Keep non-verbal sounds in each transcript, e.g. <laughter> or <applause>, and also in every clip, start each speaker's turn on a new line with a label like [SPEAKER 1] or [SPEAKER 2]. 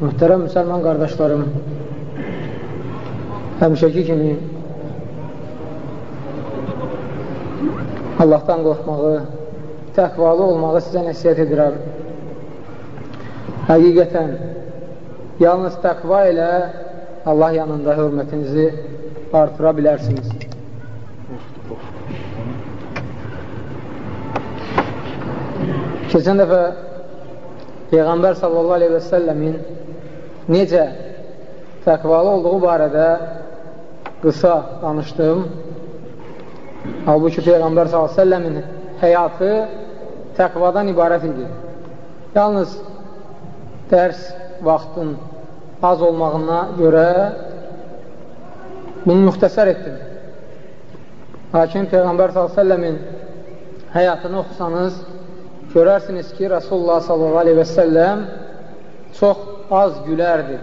[SPEAKER 1] Mühtərəm müsəlman qardaşlarım, həmişəki kimi Allahdan qorxmağı, təqvalı olmağı sizə nəsiyyət edirəm. Həqiqətən, yalnız təqva ilə Allah yanında hörmətinizi artıra bilərsiniz. Keçən dəfə Peyğəmbər sallallahu aleyhi və səlləmin necə təqvalı olduğu barədə qısa danışdım. Halbuki Peyğəmbər s.ə.v-in həyatı təqvadan ibarət idi. Yalnız dərs vaxtın az olmağına görə bunu müxtəsər etdim. Lakin Peyğəmbər s.ə.v-in həyatını oxusanız, görərsiniz ki, Rasulullah s.ə.v çox az gülərdi.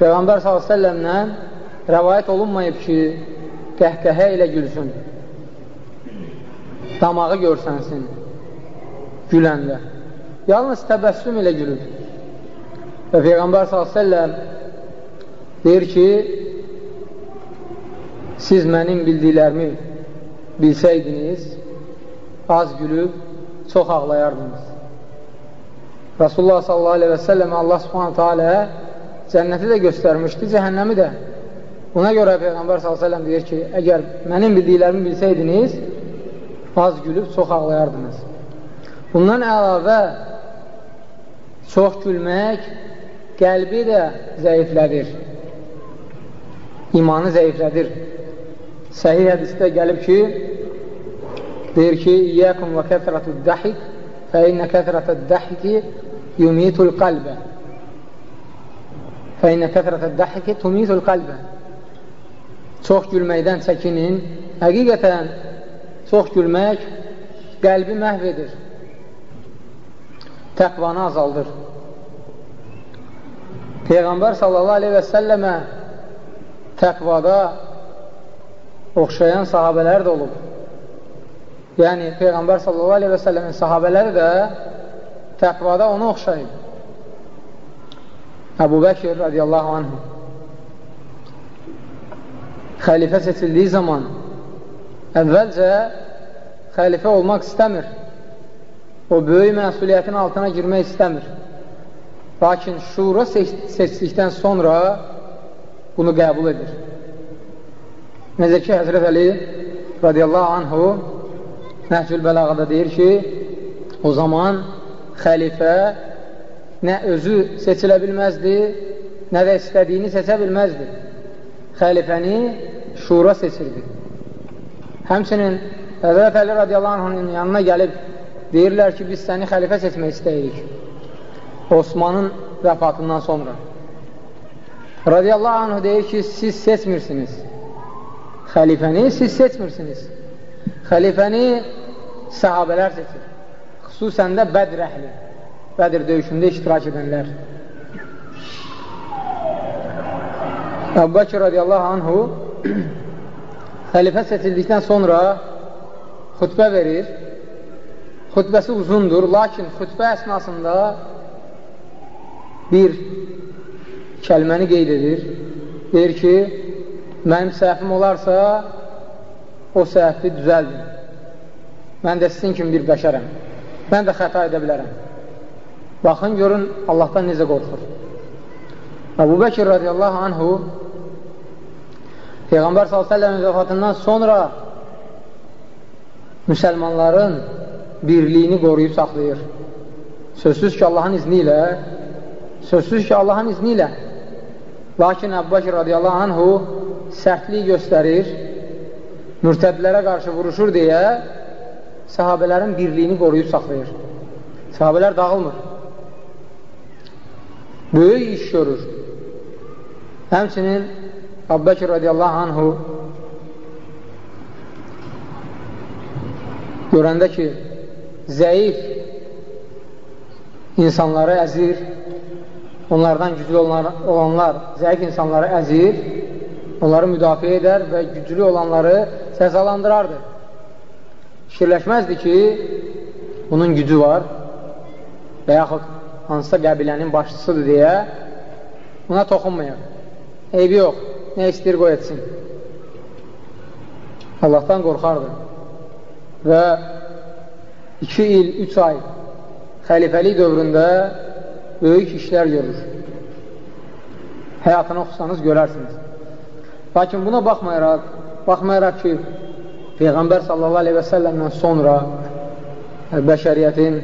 [SPEAKER 1] Peyğəmbər s.ə.v-lə rəvayət olunmayıb ki, qəhqəhə ilə gülsün, damağı görsənsin güləndə. Yalnız təbəssüm ilə gülür. Və Peyğəmbər s.ə.v deyir ki, siz mənim bildiklərimi bilsəydiniz, az gülüb, çox ağlayardınız. Rasulullah sallallahu aleyhi və səlləm Allah subhanətə alə cənnəti də göstərmişdi, cəhənnəmi də. Buna görə Peyğəmbər s.ə.v deyir ki, əgər mənim bildiklərimi bilsəydiniz, az gülüb, çox ağlayardınız. Bundan əlavə çox gülmək qəlbi də zəiflədir. İmanı zəiflədir. Səhih hədisdə gəlib ki, deyir ki, İyyəkum və kəfrətü dəhik kəfrətə dəhiki yumitul qalbə fə innə kəfrətə dəhiki tumitul qalbə Çox gülməkdən çəkinin. Həqiqətən çox gülmək qəlbi məhv edir. Təqvanı azaldır. Peyğəmbər sallallahu aleyhi və səlləmə təqvada oxşayan sahabələr də olub. Yəni, Peyğəmbər sallallahu aleyhi və səlləmin sahabələri də təqvada onu oxşayıb. Əbu Bəkir radiyallahu anhu xəlifə seçildiyi zaman əvvəlcə xəlifə olmaq istəmir. O böyük məsuliyyətin altına girmək istəmir. Lakin şura seçdikdən sonra bunu qəbul edir. Necə ki, Həzrət Əli radiyallahu anhu Nəhcül Bəlağada deyir ki, o zaman xəlifə nə özü seçilə bilməzdi, nə də istədiyini seçə bilməzdi. Xəlifəni şura seçirdi. Həmçinin Həzrət Əli radiyallahu anhın yanına gəlib deyirlər ki, biz səni xəlifə seçmək istəyirik. Osmanın vəfatından sonra. Radiyallahu anh deyir ki, siz seçmirsiniz. Xəlifəni siz seçmirsiniz. Xəlifəni sahabələr seçir. Xüsusən də Bədr əhli, Bədr döyüşündə iştirak edənlər. Əbu Bakır radiyallahu anhu xəlifə seçildikdən sonra xütbə verir. Xütbəsi uzundur, lakin xütbə əsnasında bir kəlməni qeyd edir. Deyir ki, mənim səhvim olarsa, o səhvi düzəldir. Mən də sizin kimi bir bəşərəm. Mən də xəta edə bilərəm. Baxın, görün, Allahdan necə qorxur. Əbu Bəkir radiyallahu anhu Peyğəmbər s.ə.v-in vəfatından sonra müsəlmanların birliyini qoruyub saxlayır. Sözsüz ki, Allahın izni ilə sözsüz ki, Allahın izni ilə lakin Əbbaqir radiyallahu anhu sərtlik göstərir mürtədlərə qarşı vuruşur deyə sahabələrin birliyini qoruyub saxlayır. Sahabələr dağılmır. Böyük iş görür. Həmçinin Əbbəkir radiyallahu anhu görəndə ki, zəif insanları əzir, onlardan güclü olanlar zəif insanları əzir, onları müdafiə edər və güclü olanları cəzalandırardı. Fikirləşməzdi ki, bunun gücü var və yaxud hansısa qəbilənin başçısıdır deyə buna toxunmayaq. Eybi yox, nə istəyir qoy etsin. Allahdan qorxardı və 2 il, 3 ay xəlifəlik dövründə böyük işlər görür. Həyatını oxusanız görərsiniz. Lakin buna baxmayaraq, baxmayaraq ki, Peyğəmbər sallallahu aleyhi və səlləmdən sonra bəşəriyyətin,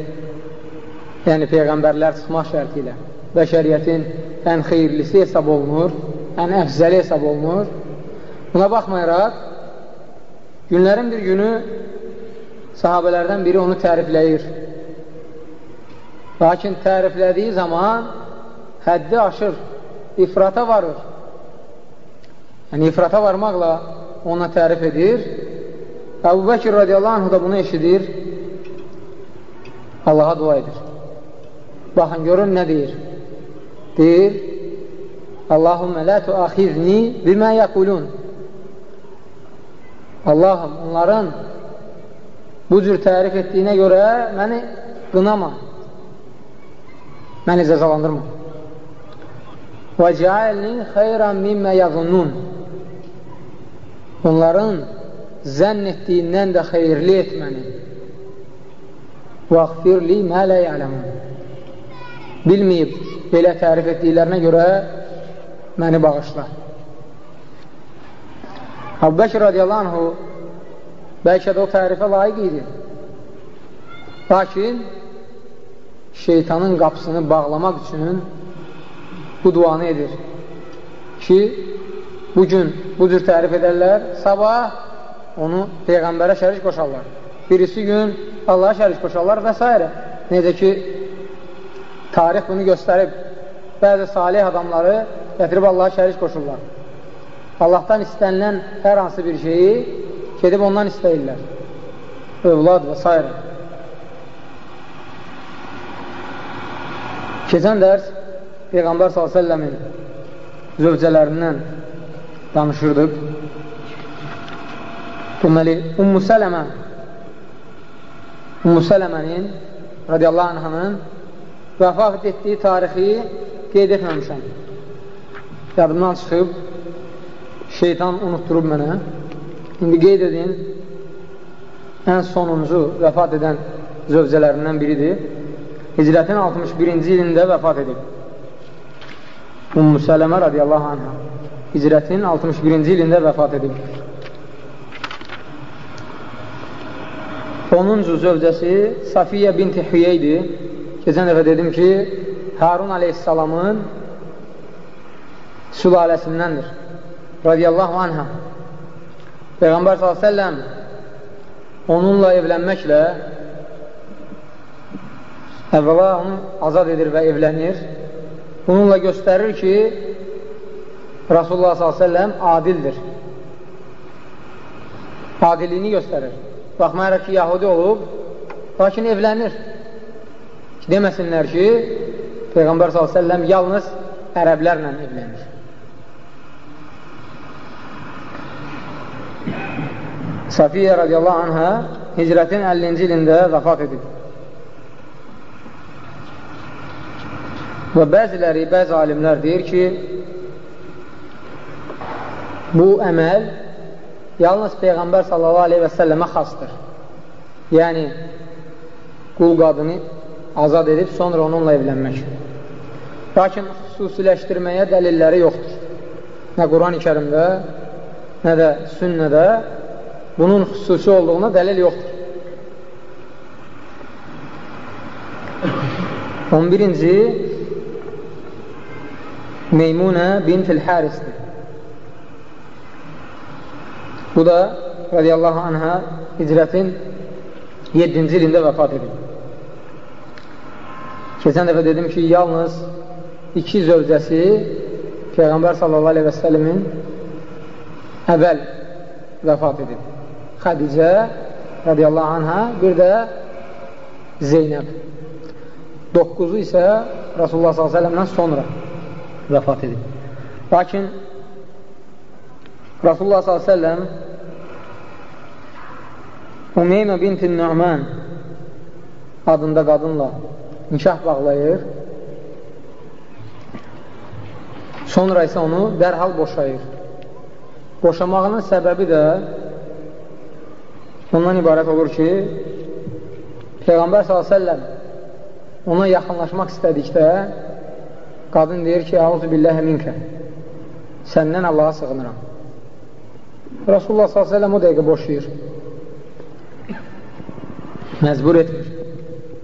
[SPEAKER 1] yəni Peyğəmbərlər çıxmaq şərti ilə bəşəriyyətin ən xeyirlisi hesab olunur, ən əfzəli hesab olunur. Buna baxmayaraq, günlərin bir günü sahabələrdən biri onu tərifləyir. Lakin təriflədiyi zaman həddi aşır, ifrata varır. Yəni, ifrata varmaqla ona tərif edir. Əbu Bəkir radiyallahu anh da bunu eşidir, Allaha dua edir. Baxın, görün nə deyir? Deyir, Allahümmə lə tuaxizni bimə yəqulun. Allahım, onların bu cür tərif etdiyinə görə məni qınama, məni cəzalandırma. Və cəalni xeyran mimmə yazunun onların zənn etdiyindən də xeyirli et məni. Vaxfirli mələ yələmən. Bilməyib, belə tərif etdiklərinə görə məni bağışla. Abbəkir radiyallahu anhu bəlkə də o tərifə layiq idi. Lakin şeytanın qapısını bağlamaq üçün bu duanı edir ki, bugün bu cür tərif edərlər, sabah onu Peyğəmbərə şərik qoşarlar. Birisi gün Allaha şərik qoşarlar və s. Necə ki, tarix bunu göstərib, bəzi salih adamları gətirib Allaha şərik qoşurlar. Allahdan istənilən hər hansı bir şeyi gedib ondan istəyirlər. Övlad və s. Keçən dərs Peyğəmbər s.ə.v-in zövcələrindən danışırdıq. Deməli, Ummu Sələmə Ummu Sələmənin radiyallahu anhanın vəfat etdiyi tarixi qeyd etməmişəm. Yadımdan çıxıb şeytan unutturub mənə. İndi qeyd edin, ən sonuncu vəfat edən zövcələrindən biridir. Hicrətin 61-ci ilində vəfat edib. Ummu Sələmə radiyallahu anhə. Hicrətin 61-ci ilində vəfat edib. Onuncu zövcəsi Safiyə binti Hüyə idi. Keçən dəfə dedim ki, Harun aleyhissalamın sülaləsindəndir. Radiyallahu anhə. Peyğəmbər s.ə.v onunla evlənməklə əvvəla onu azad edir və evlənir. Bununla göstərir ki, Rasulullah s.ə.v adildir. Adilliyini göstərir. Baxmayaraq ki, yahudi olub, lakin evlənir. Deməsinlər ki, Peyğəmbər s.ə.v yalnız ərəblərlə evlənir. Safiyyə radiyallahu anhə hicrətin 50-ci ilində vəfat edib. Və bəziləri, bəzi alimlər deyir ki, bu əməl yalnız Peyğəmbər sallallahu aleyhi və səlləmə xastır. Yəni, qul qadını azad edib, sonra onunla evlənmək. Lakin xüsusiləşdirməyə dəlilləri yoxdur. Nə Quran-ı kərimdə, nə də sünnədə bunun xüsusi olduğuna dəlil yoxdur. 11-ci Meymunə bintil Hərisdir. Bu da radiyallahu anhə hicrətin 7-ci ilində vəfat edib. Keçən dəfə dedim ki, yalnız iki zövcəsi Peyğəmbər sallallahu aleyhi və səlləmin əvvəl vəfat edib. Xədicə radiyallahu anhə, bir də Zeynəb. Dokkuzu isə Rasulullah s.ə.vələ sonra vəfat edib. Lakin Rasulullah s.ə.v Umeymə binti Nü'man adında qadınla nikah bağlayır Sonra isə onu dərhal boşayır. Boşamağının səbəbi də ondan ibarət olur ki, Peyğəmbər s.ə.v ona yaxınlaşmaq istədikdə qadın deyir ki, Əuzu billəhə minkə səndən Allaha sığınıram. Rasulullah s.ə.v o dəqiqə boşayır. Məcbur etmir.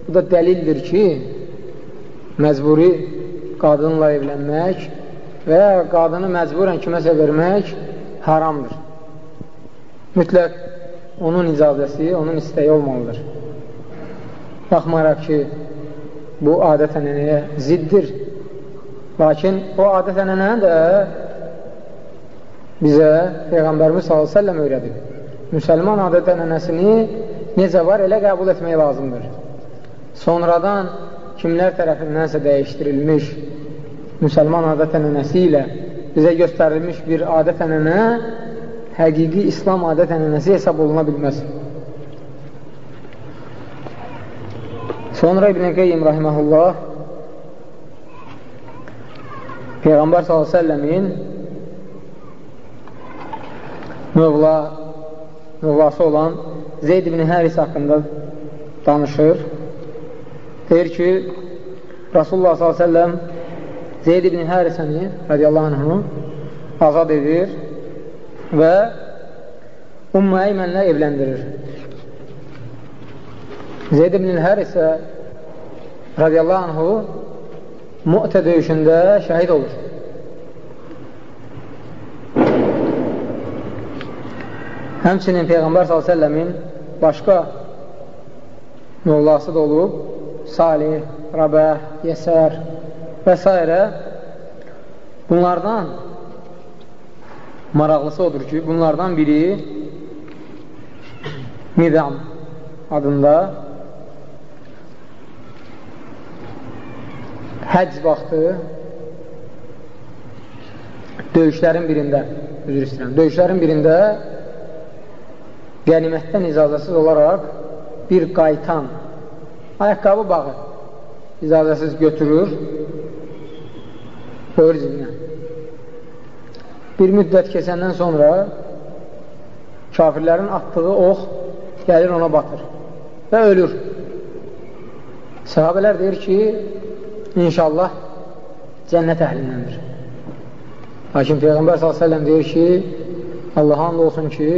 [SPEAKER 1] Bu da dəlildir ki, məcburi qadınla evlənmək və ya qadını məcburən kiməsə vermək haramdır. Mütləq onun icazəsi, onun istəyi olmalıdır. Baxmaraq ki, bu adət-ənənəyə ziddir. Lakin o adət-ənənəni də bizə Peyğəmbərimiz s.ə.v öyrədib. Müsəlman adət-ənənəsini necə var, elə qəbul etmək lazımdır. Sonradan kimlər tərəfindənsə dəyişdirilmiş müsəlman adət-ənənəsi ilə bizə göstərilmiş bir adət-ənənə həqiqi İslam adət-ənənəsi hesab oluna bilməz. Sonra İbn-i Qeyyim rahiməhullah Peyğəmbər s.ə.v-in mövla mövlası olan Zeyd ibn Həris haqqında danışır. Deyir ki, Rasulullah s.ə.v Zeyd ibn Hərisəni radiyallahu anhını azad edir və Ümmü Əymənlə evləndirir. Zeyd ibn Hərisə radiyallahu anhu Mu'tə döyüşündə şəhid olur. Həmçinin Peyğəmbər s.ə.v-in başqa mövlası da olub, Salih, Rabəh, Yesər və s. Bunlardan maraqlısı odur ki, bunlardan biri Midam adında həcc vaxtı döyüşlərin birində, üzr istəyirəm, döyüşlərin birində qənimətdən icazəsiz olaraq bir qaytan, ayaqqabı bağı icazəsiz götürür, qoyur cibinə. Bir müddət keçəndən sonra kafirlərin atdığı ox gəlir ona batır və ölür. Səhabələr deyir ki, inşallah cənnət əhlindəndir. Lakin Peyğəmbər s.ə.v deyir ki, Allah and olsun ki,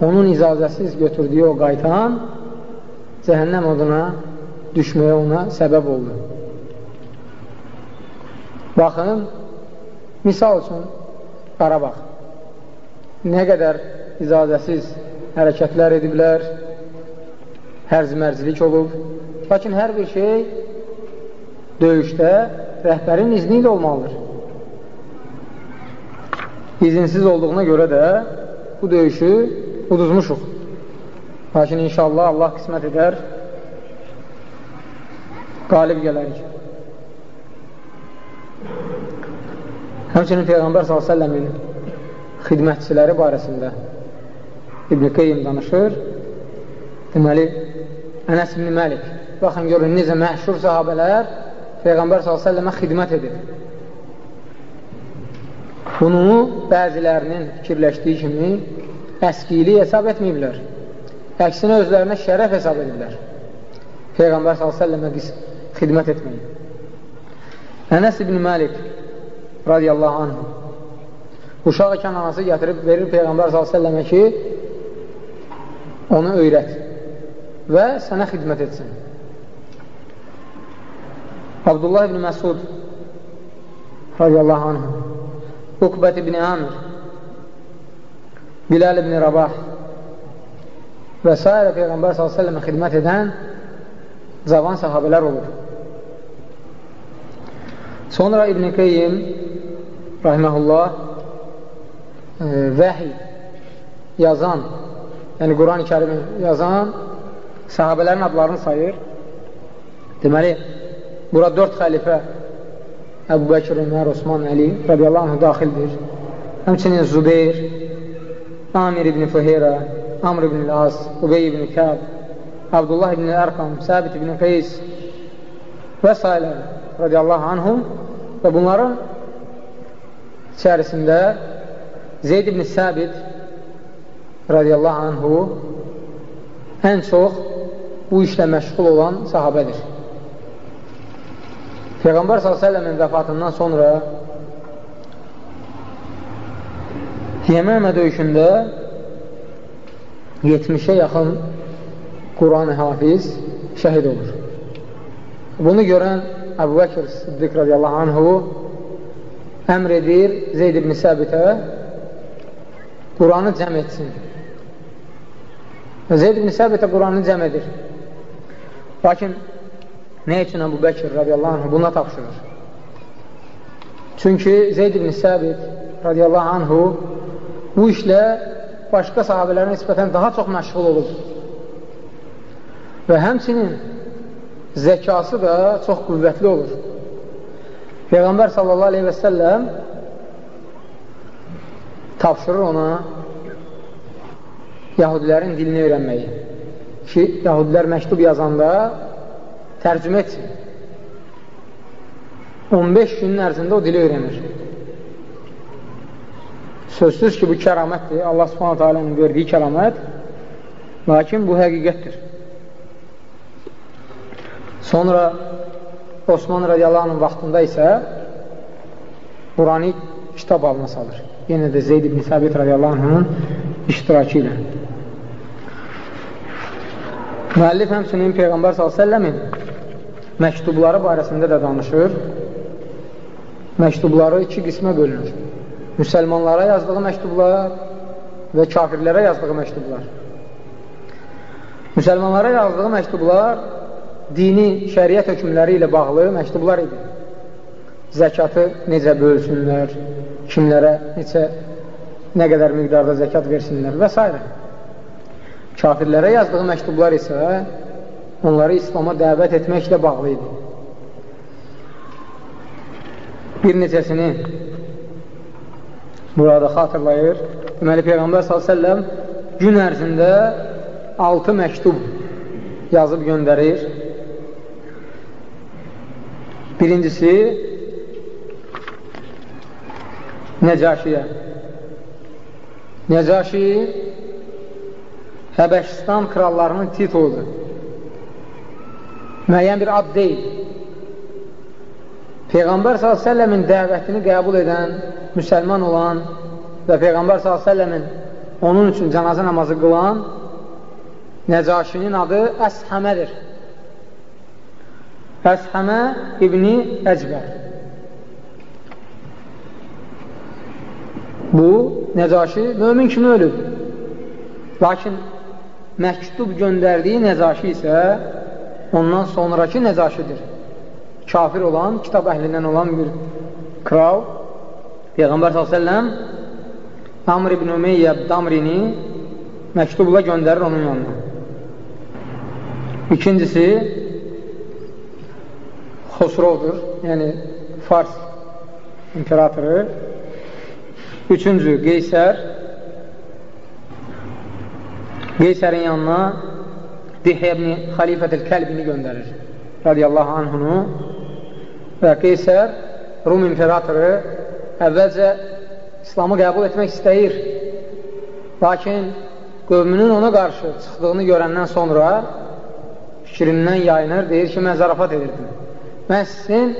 [SPEAKER 1] onun icazəsiz götürdüyü o qaytan cəhənnəm oduna düşməyə ona səbəb oldu. Baxın, misal üçün Qarabağ nə qədər icazəsiz hərəkətlər ediblər, hərz-mərzilik olub. Lakin hər bir şey döyüşdə rəhbərin izni ilə olmalıdır. İzinsiz olduğuna görə də bu döyüşü uduzmuşuq. Lakin inşallah Allah qismət edər, qalib gələrik. Həmçinin Peyğəmbər s.ə.v-in xidmətçiləri barəsində İbn-i Qeyyim danışır. Deməli, Ənəs ibn Məlik, baxın görün, necə məşhur sahabələr Peyğəmbər s.ə.və xidmət edir. Bunu bəzilərinin fikirləşdiyi kimi əskiliyi hesab etməyiblər. Əksinə özlərinə şərəf hesab edirlər. Peyğəmbər s.ə.və xidmət etməyi. Ənəs ibn Məlik radiyallahu anh uşaq ikən anası gətirib verir Peyğəmbər s.ə.və ki onu öyrət və sənə xidmət etsin. Abdullah ibn Məsud radiyallahu anh Uqbət ibn Amir Bilal ibn Rabah və s. Peyğəmbər s.ə.və xidmət edən cavan sahabələr olur. Sonra İbn-i Qeyyim rahiməhullah e, vəhiy yazan, yəni Quran-ı kərimi yazan sahabələrin adlarını sayır. Deməli, bura dörd xəlifə Əbu Bəkir, Ömər, Osman, Əli radiyallahu anh daxildir. Həmçinin Zubeyr, Amir ibn Fuheyra, Amr ibn As, Ubey ibn Kəb, Abdullah ibn Ərqam, Səbit ibn Qeys və s. radiyallahu anhum və bunların içərisində Zeyd ibn Səbit radiyallahu anhu ən çox bu işlə məşğul olan sahabədir. Peyğəmbər s.ə.v-in vəfatından sonra Yəmənə döyüşündə 70-ə yaxın Quran-ı Hafiz şəhid olur. Bunu görən Əbu Bəkir Siddiq radiyallahu anhu əmr edir Zeyd ibn Səbitə Quranı cəm etsin. Zeyd ibn Səbitə Quranı cəm edir. Lakin nə üçün Əbu Bəkir radiyallahu anhu buna tapşırır? Çünki Zeyd ibn Səbit radiyallahu anhu bu işlə başqa sahabələrə nisbətən daha çox məşğul olub. Və həmçinin zəkası da çox qüvvətli olur. Peyğəmbər sallallahu aleyhi və səlləm tapşırır ona yahudilərin dilini öyrənməyi ki, yahudilər məktub yazanda tərcümə etsin. 15 günün ərzində o dili öyrənir. Sözsüz ki, bu kəramətdir. Allah subhanətə alənin verdiyi kəramət. Lakin bu həqiqətdir. Sonra Osman radiyallahu vaxtında isə Qurani kitab alına salır. Yenə də Zeyd ibn Səbit radiyallahu iştirakı ilə. Müəllif həmçinin Peyğəmbər s.ə.v-in məktubları barəsində də danışır. Məktubları iki qismə bölünür. Müsəlmanlara yazdığı məktublar və kafirlərə yazdığı məktublar. Müsəlmanlara yazdığı məktublar dini şəriət hökmləri ilə bağlı məktublar idi. Zəkatı necə bölsünlər, kimlərə neçə, nə qədər miqdarda zəkat versinlər və s. Kafirlərə yazdığı məktublar isə onları İslama dəvət etməklə bağlı idi. Bir neçəsini burada xatırlayır. Deməli, Peyğəmbər s.ə.v gün ərzində 6 məktub yazıb göndərir. Birincisi Nəcaşiyə. Nəcaşi Həbəşistan krallarının tituludur. Müəyyən bir ad deyil. Peyğəmbər s.ə.v-in dəvətini qəbul edən, müsəlman olan və Peyğəmbər s.ə.v-in onun üçün cənazə namazı qılan Nəcaşinin adı Əshəmədir. Əshəmə İbni Əcbər. Bu, Nəcaşi mömin kimi ölüb. Lakin məktub göndərdiyi Nəcaşi isə ondan sonraki Nəcaşidir. Kafir olan, kitab əhlindən olan bir kral Peyğəmbər s.ə.v Amr ibn Ümeyyəb Damrini məktubla göndərir onun yanına. İkincisi Xosrovdur, yəni Fars imperatoru. Üçüncü Qeysər Qeysərin yanına Dihyə ibn Xalifətül Kəlbini göndərir radiyallahu anhunu və Qeysər Rum imperatoru əvvəlcə İslamı qəbul etmək istəyir lakin qövmünün ona qarşı çıxdığını görəndən sonra fikrindən yayınır, deyir ki, mən zarafat edirdim. Mən sizin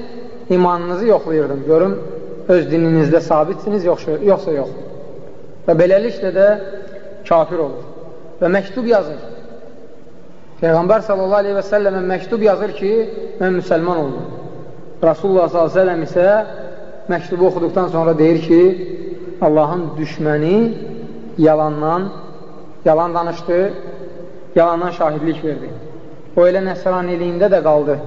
[SPEAKER 1] imanınızı yoxlayırdım, görüm öz dininizdə sabitsiniz, yoxsa, yoxsa yox. Və beləliklə də kafir olur və məktub yazır. Peyğəmbər sallallahu aleyhi və səlləmə məktub yazır ki, mən müsəlman oldum. Rasulullah səlləm isə məktubu oxuduqdan sonra deyir ki, Allahın düşməni yalandan, yalan danışdı, yalandan şahidlik verdi. O elə nəsraniliyində də qaldı.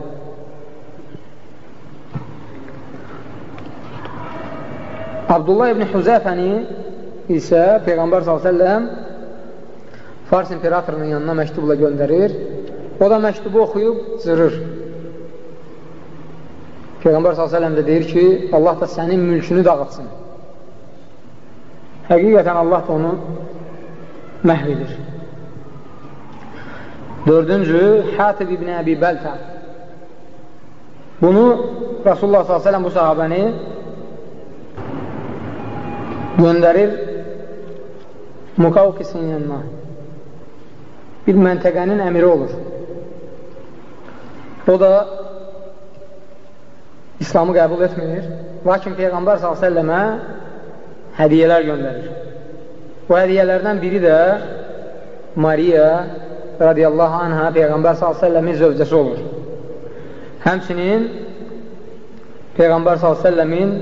[SPEAKER 1] Abdullah ibn Hüzəfəni isə Peyğəmbər s.ə.v Fars imperatorunun yanına məktubla göndərir. O da məktubu oxuyub zırır. Peyğəmbər s.ə.v də deyir ki, Allah da sənin mülkünü dağıtsın. Həqiqətən Allah da onu məhv edir. Dördüncü, Hatib ibn Əbi Bəltə. Bunu Rasulullah s.ə.v bu sahabəni göndərir Mukavkisin yanına. Bir məntəqənin əmiri olur. O da İslamı qəbul etmir. Lakin Peyğəmbər s.ə.və hədiyyələr göndərir. Bu hədiyyələrdən biri də Mariya radiyallahu anhə Peyğəmbər s.ə.v-in zövcəsi olur. Həmçinin Peyğəmbər s.ə.v-in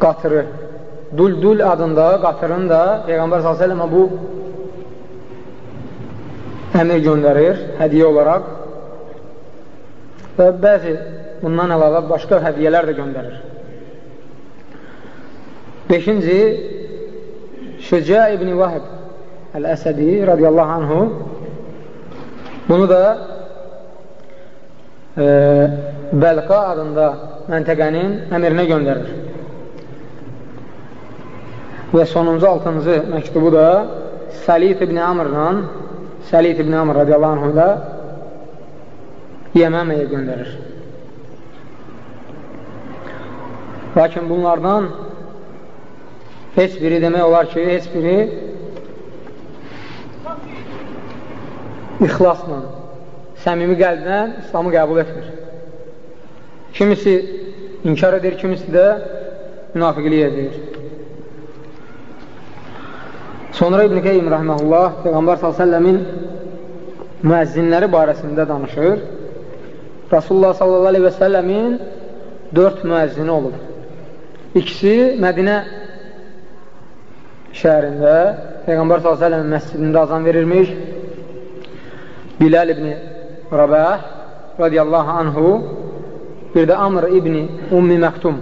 [SPEAKER 1] qatırı Duldul adında qatırın da Peyğəmbər s.ə.və bu əmir göndərir hədiyə olaraq və bəzi bundan əlavə başqa hədiyyələr də göndərir. Beşinci, Şücə ibn Vahib Əl-Əsədi radiyallahu anhu bunu da e, Bəlqa adında məntəqənin əmirinə göndərir. Və sonuncu altıncı məktubu da Səlit ibn Amrla Səlit ibn Amr radiyallahu anhu da Yəməməyə göndərir. Lakin bunlardan heç biri demək olar ki, heç biri ixlasla, səmimi qəlbdən İslamı qəbul etmir. Kimisi inkar edir, kimisi də münafiqliyə edir. Sonra İbn-i Qeym rəhməhullah Peyğəmbər s.ə.v-in müəzzinləri barəsində danışır. Rasulullah s.ə.v-in dörd müəzzini olub. İkisi Mədinə şəhərində Peyğəmbər s.ə.v məscidində azan verirmiş. Bilal ibn Rabah radiyallahu anhu bir də Amr ibn Ummi Məktum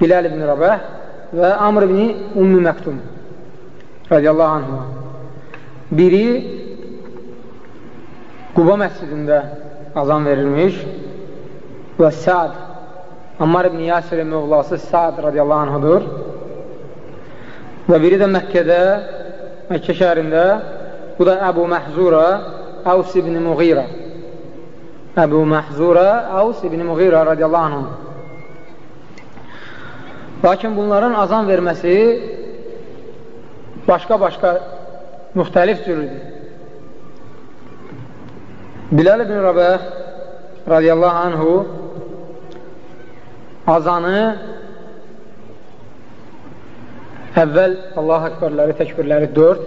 [SPEAKER 1] Bilal ibn Rabah və Amr ibn Ummi Məktum radiyallahu anhu. Biri Quba məscidində azan verilmiş və Səad Ammar ibn Yasir mövlası Səad radiyallahu anhudur. Və biri də Məkkədə, Məkkə şəhərində bu da Əbu Məhzura Əvs ibn Muğira Əbu Məhzura Əvs ibn Muğira radiyallahu anhu. Lakin bunların azan verməsi başqa-başqa müxtəlif cürüdür. Bilal ibn Rabah radiyallahu anhu azanı əvvəl Allah akbarları, təkbirləri 4,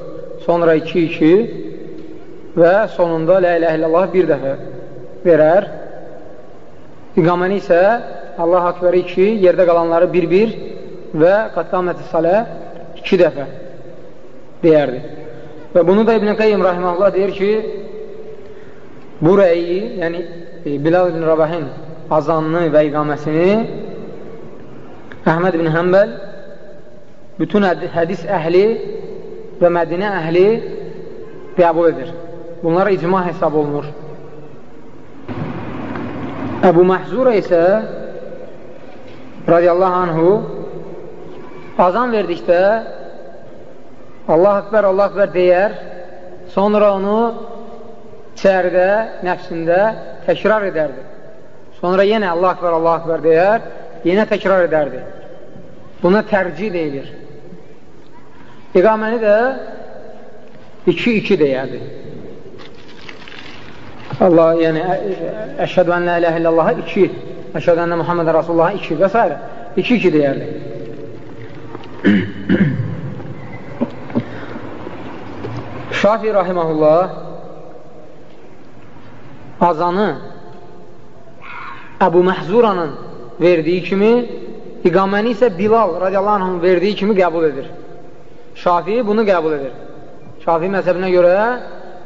[SPEAKER 1] sonra 2-2 və sonunda la ilə illallah bir dəfə verər. İqaməni isə Allah akbəri 2, yerdə qalanları 1-1 və qatqaməti salə 2 dəfə deyərdi. Və bunu da İbn-i Qeyyim Rahiməllah deyir ki, bu rəyi, yəni e, Bilal ibn Rabahin azanını və iqaməsini Əhməd ibn Həmbəl bütün hədis əhli və Mədinə əhli qəbul edir. Bunlar icma hesab olunur. Əbu Məhzura isə radiyallahu anhu azan verdikdə Allah akbar, Allah akbar deyər, sonra onu içəridə, nəfsində təkrar edərdi. Sonra yenə Allah akbar, Allah akbar deyər, yenə təkrar edərdi. Buna tərcih deyilir. İqaməni də 2-2 deyərdi. Allah, yəni, əşhədu ən la ilə illallahı 2, əşhədu ənə Muhammedən Rasulullahı 2 və s. 2-2 deyərdi. <clears throat> Şafi rahiməhullah azanı Əbu Məhzuranın verdiyi kimi iqaməni isə Bilal radiyallahu anhın verdiyi kimi qəbul edir. Şafi bunu qəbul edir. Şafi məzəbinə görə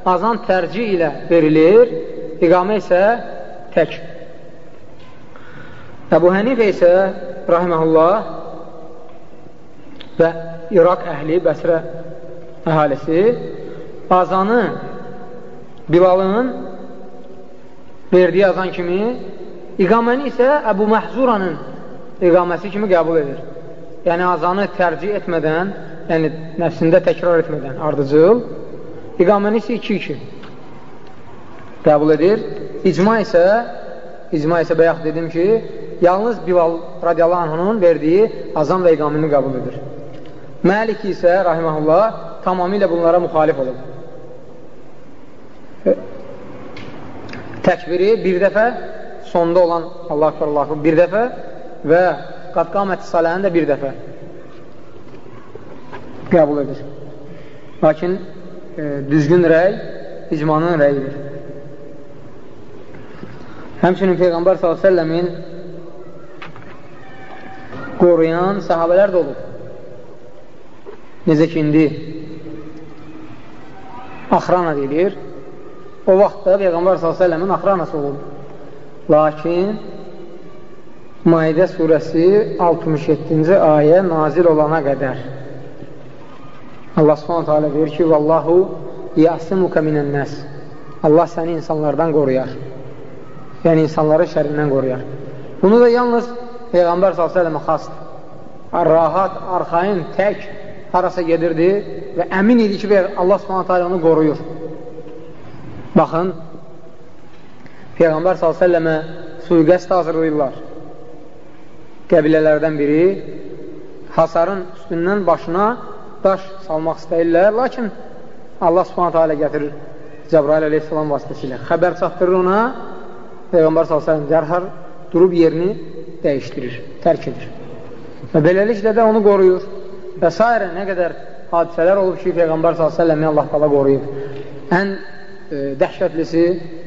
[SPEAKER 1] azan tərcih ilə verilir, iqamə isə tək. Əbu Hənifə isə rahiməhullah və İraq əhli, Bəsrə əhalisi azanı Bilalın verdiyi azan kimi iqaməni isə Əbu Məhzuranın iqaməsi kimi qəbul edir. Yəni, azanı tərcih etmədən, yəni nəfsində təkrar etmədən ardıcıl, iqaməni isə 2-2 qəbul edir. İcma isə, icma isə bayaq dedim ki, yalnız Bilal radiyallahu anhunun verdiyi azam və iqamini qəbul edir. Məlik isə, rahiməhullah, tamamilə bunlara müxalif olub. Təkbiri bir dəfə, sonda olan Allah akbar, Allah akbar bir dəfə və qatqaməti saləni də bir dəfə qəbul edir. Lakin e, düzgün rəy icmanın rəyidir. Həmçinin Peyğəmbər s.ə.v-in qoruyan səhabələr də olub. Necə ki, indi axrana deyilir. O vaxtda Peyğəmbər s.ə.v-in axranası olub. Lakin Maidə surəsi 67-ci ayə nazil olana qədər Allah subhanətə alə deyir ki, Vallahu yəsimuka minən-nəs. Allah səni insanlardan qoruyar. Yəni insanların şərindən qoruyar. Bunu da yalnız Peyğəmbər s.ə.və xastdır. Rahat, arxayın, tək harasa gedirdi və əmin idi ki, Allah s.ə.və onu qoruyur. Baxın, Peyğəmbər s.ə.və suiqəst hazırlayırlar. Qəbilələrdən biri hasarın üstündən başına daş salmaq istəyirlər, lakin Allah subhanətə alə gətirir Cəbrail aleyhissalam vasitəsilə. Xəbər çatdırır ona, Peyğəmbər s.ə.v dərhal durub yerini dəyişdirir, tərk edir. Və beləliklə də onu qoruyur. Və s. nə qədər hadisələr olub ki, Peyğəmbər s.ə.v-i Allah qala qoruyub. Ən e, dəhşətlisi,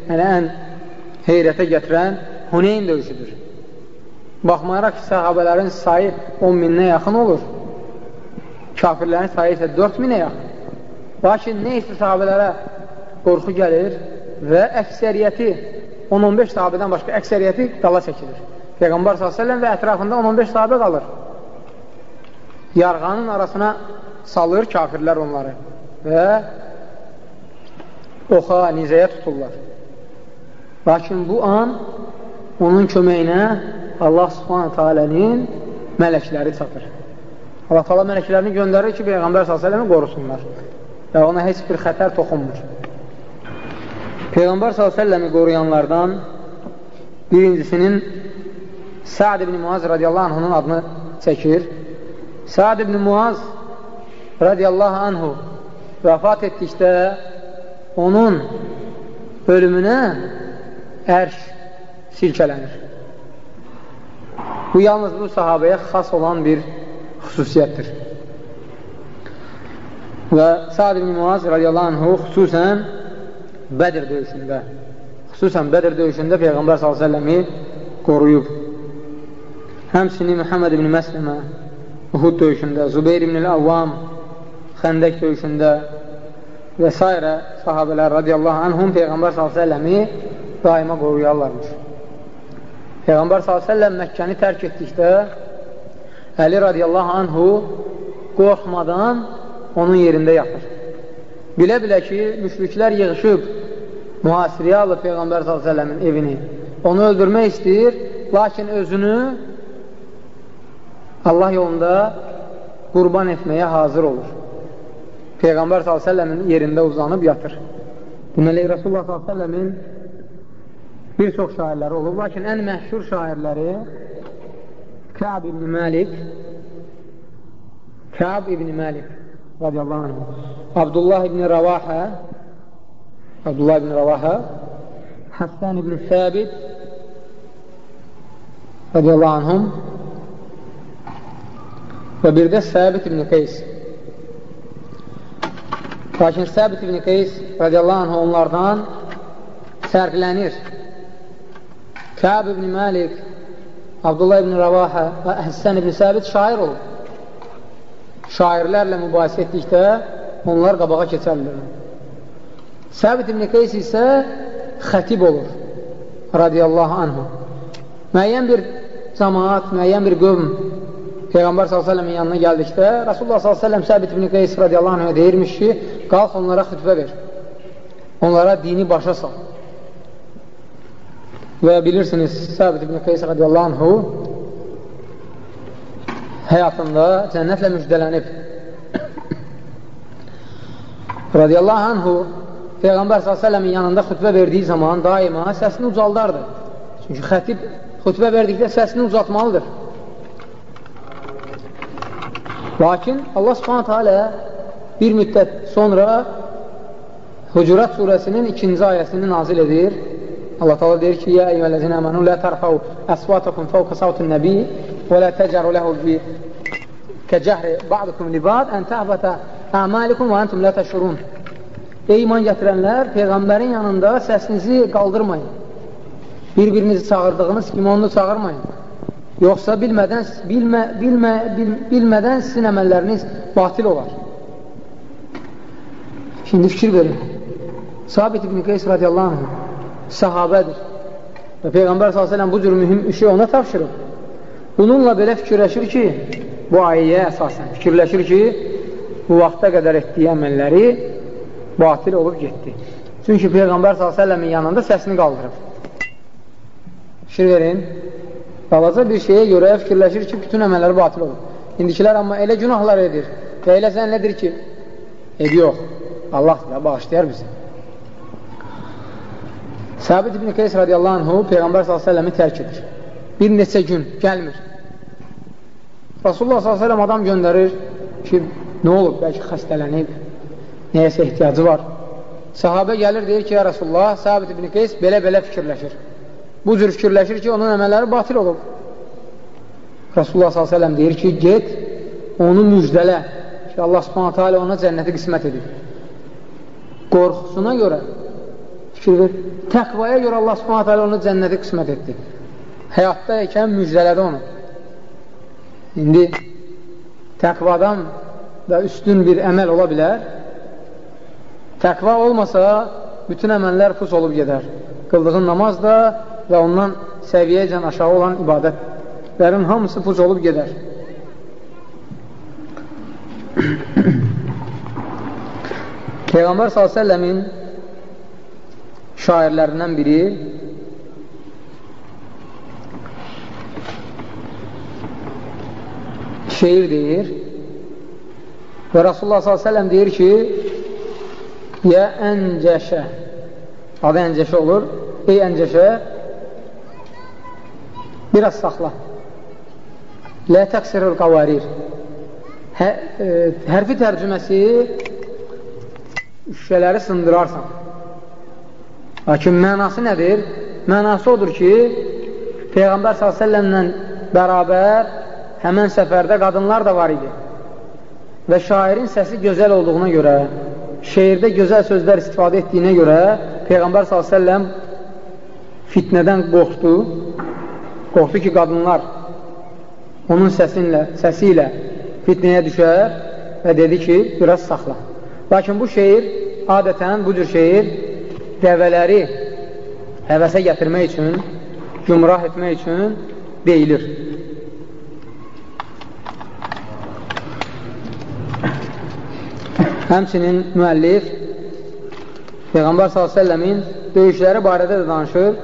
[SPEAKER 1] yəni ən heyrətə gətirən Huneyn döyüşüdür. Baxmayaraq ki, səhabələrin sayı 10 mindən yaxın olur. Kafirlərin sayı isə 4 minə yaxın. Lakin nə isə sahabələrə qorxu gəlir və əksəriyyəti 10-15 sahabədən başqa əksəriyyəti dala çəkilir. Peyğəmbər s.ə.v və ətrafında 10-15 sahabə qalır. Yarğanın arasına salır kafirlər onları və oxa, nizəyə tuturlar. Lakin bu an onun köməyinə Allah subhanətə alənin mələkləri çatır. Allah tala mələklərini göndərir ki, Peyğəmbər s.ə.v qorusunlar və ona heç bir xətər toxunmur. Peyğəmbər s.ə.v-i qoruyanlardan birincisinin Sa'd ibn Muaz radiyallahu anhunun adını çəkir. Sa'd ibn Muaz radiyallahu anhu vəfat etdikdə onun ölümünə ərş silkələnir. Bu yalnız bu sahabəyə xas olan bir xüsusiyyətdir. Və Sa'd ibn Muaz radiyallahu anhu xüsusən Bədir döyüşündə xüsusən Bədir döyüşündə Peyğəmbər s.ə.v-i qoruyub. Həmsini Muhammed ibn Məsləmə Uhud döyüşündə, Zubeyr ibn Avvam Xəndək döyüşündə və s. sahabələr radiyallahu anhum Peyğəmbər s.ə.v-i daima qoruyarlarmış. Peyğəmbər s.ə.v Məkkəni tərk etdikdə Əli radiyallahu anhu qorxmadan onun yerində yatır. Bilə-bilə ki, müşriklər yığışıb mühasirəyə alıb Peyğəmbər s.ə.v-in evini. Onu öldürmək istəyir, lakin özünü Allah yolunda qurban etməyə hazır olur. Peyğəmbər s.ə.v-in yerində uzanıb yatır. Deməli, Rasulullah s.ə.v-in bir çox şairləri olub, lakin ən məhşur şairləri Kəb ibn Məlik Kəb ibn Məlik radiyallahu anh. Abdullah ibn Ravaha Abdullah ibn Ravaha Hassan ibn Sabit radiyallahu anhum və bir də Sabit ibn Qeys lakin Sabit ibn Qeys radiyallahu anh onlardan fərqlənir Kəb ibn Malik Abdullah ibn Ravaha və Həssən ibn Sabit şair olur şairlərlə mübahisə etdikdə onlar qabağa keçərlər. Səbit ibn Qeys isə xətib olur, radiyallahu anhu. Müəyyən bir cəmaat, müəyyən bir qövm Peyğəmbər s.ə.v-in yanına gəldikdə Rasulullah s.ə.v Səbit ibn Qeys radiyallahu anhu deyirmiş ki, qalx onlara xütbə ver. Onlara dini başa sal. Və bilirsiniz, Səbit ibn Qeys radiyallahu anhu həyatında cənnətlə müjdələnib. Radiyallahu anhu Peyğəmbər s.ə.v-in yanında xütbə verdiyi zaman daima səsini ucaldardı. Çünki xətib xütbə verdikdə səsini uzatmalıdır. Lakin Allah subhanətə alə bir müddət sonra Hucurat surəsinin ikinci ayəsini nazil edir. Allah Teala deyir ki: "Ya eyyuhellezine amanu la tarfa'u aswatakum fawqa sawtin nabi və la taj'alu lahu bi kəcəhri ba'dukum li ba'd an tahbata a'malukum və antum la tashurun." Ey iman gətirənlər, peyğəmbərin yanında səsinizi qaldırmayın. Bir-birinizi çağırdığınız kimi onu çağırmayın. Yoxsa bilmədən bilmə, bilmə, bil, bilmədən sizin əməlləriniz batil olar. Şimdi fikir verin. Sabit ibn Qeys radiyallahu anh sahabədir. Və Peyğəmbər s.ə.v bu cür mühüm işi ona tapşırıb. Bununla belə fikirləşir ki, bu ayəyə əsasən fikirləşir ki, bu vaxta qədər etdiyi əməlləri batil olub getdi. Çünki Peyğəmbər s.ə.v-in yanında səsini qaldırıb. Fikir verin, balaca bir şeyə görə fikirləşir ki, bütün əməlləri batil olur. İndikilər amma elə günahlar edir və elə zənlədir ki, edi yox, Allah da bağışlayar bizi. Sabit ibn Qeys radiyallahu anhu Peyğəmbər s.ə.v-i tərk edir. Bir neçə gün gəlmir. Rasulullah s.ə.v adam göndərir ki, nə olub, bəlkə xəstələnib, nəyəsə ehtiyacı var. Sahabə gəlir, deyir ki, ya Rasulullah, Sabit ibn Qeys belə-belə fikirləşir. Bu cür fikirləşir ki, onun əməlləri batil olub. Rasulullah s.ə.v deyir ki, get, onu müjdələ ki, Allah s.ə.v ona cənnəti qismət edir. Qorxusuna görə fikir ver. Təqvaya görə Allah subhanət hələ onu cənnəti qismət etdi. Həyatda ikən müjdələdi onu. İndi təqvadan da üstün bir əməl ola bilər. Təqva olmasa, bütün əməllər pus olub gedər. Qıldığın namaz da və ondan səviyyəcən aşağı olan ibadətlərin hamısı pus olub gedər. <clears throat> Peyğəmbər s.ə.v-in şairlərindən biri şeir deyir və Rasulullah s.ə.v deyir ki Yə əncəşə adı əncəşə olur. Ey əncəşə biraz saxla. Lə təqsirul qavarir Hə, e, hərfi tərcüməsi şüşələri sındırarsan Lakin mənası nədir? Mənası odur ki, Peyğəmbər s.ə.v-lə bərabər həmən səfərdə qadınlar da var idi. Və şairin səsi gözəl olduğuna görə, şeirdə gözəl sözlər istifadə etdiyinə görə Peyğəmbər s.ə.v fitnədən qorxdu. Qorxdu ki, qadınlar onun səsinlə, səsi ilə fitnəyə düşər və dedi ki, biraz saxla. Lakin bu şeir, adətən bu cür şeir dəvələri həvəsə gətirmək üçün, gümrah etmək üçün deyilir. Həmçinin müəllif Peyğəmbər s.ə.v-in döyüşləri barədə də danışır.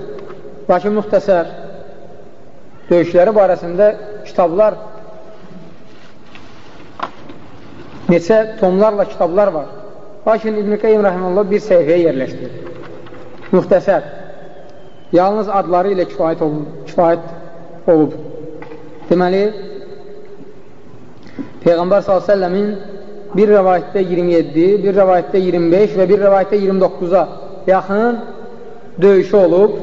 [SPEAKER 1] Lakin müxtəsər döyüşləri barəsində kitablar neçə tomlarla kitablar var. Lakin İbn-i Qeym Rəhməllah bir səhifəyə yerləşdirir müxtəsər, yalnız adları ilə kifayət olub. Kifayət olub. Deməli, Peyğəmbər s.ə.v-in bir rəvayətdə 27, bir rəvayətdə 25 və bir rəvayətdə 29-a yaxın döyüşü olub.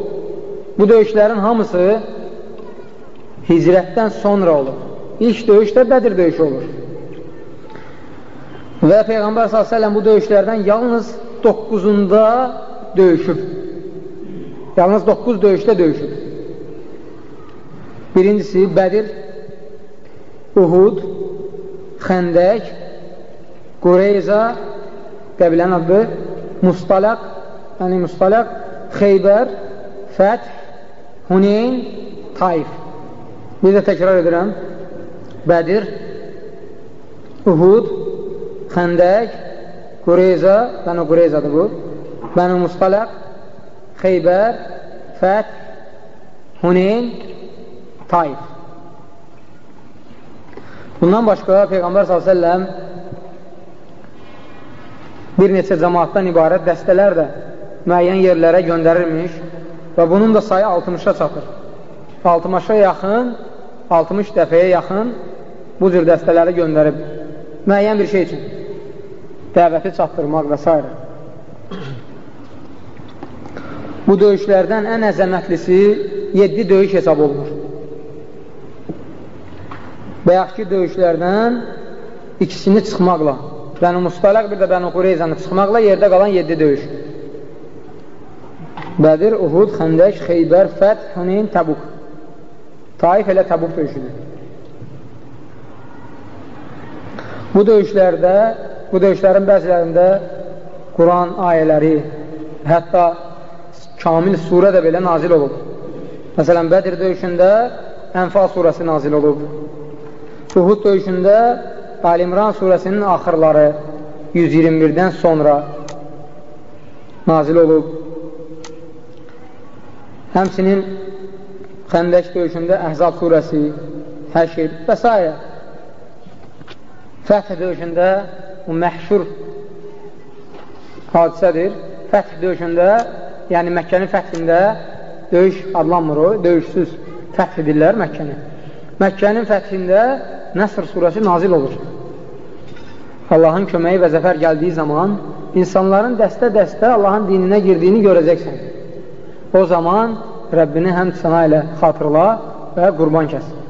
[SPEAKER 1] Bu döyüşlərin hamısı hicrətdən sonra olub. İlk döyüşdə Bədir döyüşü olur. Və Peyğəmbər s.ə.v bu döyüşlərdən yalnız 9-unda döyüşüb. Yalnız 9 döyüşdə döyüşüb. Birincisi Bədir, Uhud, Xəndək, Qureyza, qəbilən adı, Mustalaq, yəni Mustalaq, Xeybər, Fəth, Huneyn, Taif. Bir də təkrar edirəm. Bədir, Uhud, Xəndək, Qureyza, yəni Qureyzadır bu. Bəni Mustalaq, Xeybər, Fəth, Huneyn, Taif. Bundan başqa Peyğəmbər s.ə.v bir neçə cəmaatdan ibarət dəstələr də müəyyən yerlərə göndərilmiş və bunun da sayı 60-a çatır. 60-a yaxın, 60 dəfəyə yaxın bu cür dəstələri göndərib müəyyən bir şey üçün dəvəti çatdırmaq və s. Bu döyüşlərdən ən əzəmətlisi 7 döyüş hesab olunur. Bayaqki döyüşlərdən ikisini çıxmaqla, Bənu Mustalaq bir də Bənu Qureyzanı çıxmaqla yerdə qalan 7 döyüş. Bədir, Uhud, Xəndək, Xeybər, Fəth, Huneyn, Təbuk. Taif elə Təbuk döyüşüdür. Bu döyüşlərdə, bu döyüşlərin bəzilərində Quran ayələri, hətta kamil surə də belə nazil olub. Məsələn, Bədir döyüşündə Ənfal surəsi nazil olub. Uhud döyüşündə Əl-İmran surəsinin axırları 121-dən sonra nazil olub. Həmsinin Xəndək döyüşündə Əhzab surəsi, Həşir və s. Fəth döyüşündə o məhşur hadisədir. Fəth döyüşündə, yəni Məkkənin fəthində döyüş adlanmır o, döyüşsüz fəth edirlər Məkkəni. Məkkənin fəthində Nəsr surəsi nazil olur. Allahın köməyi və zəfər gəldiyi zaman insanların dəstə-dəstə Allahın dininə girdiyini görəcəksən. O zaman Rəbbini həm sənə ilə xatırla və qurban kəs.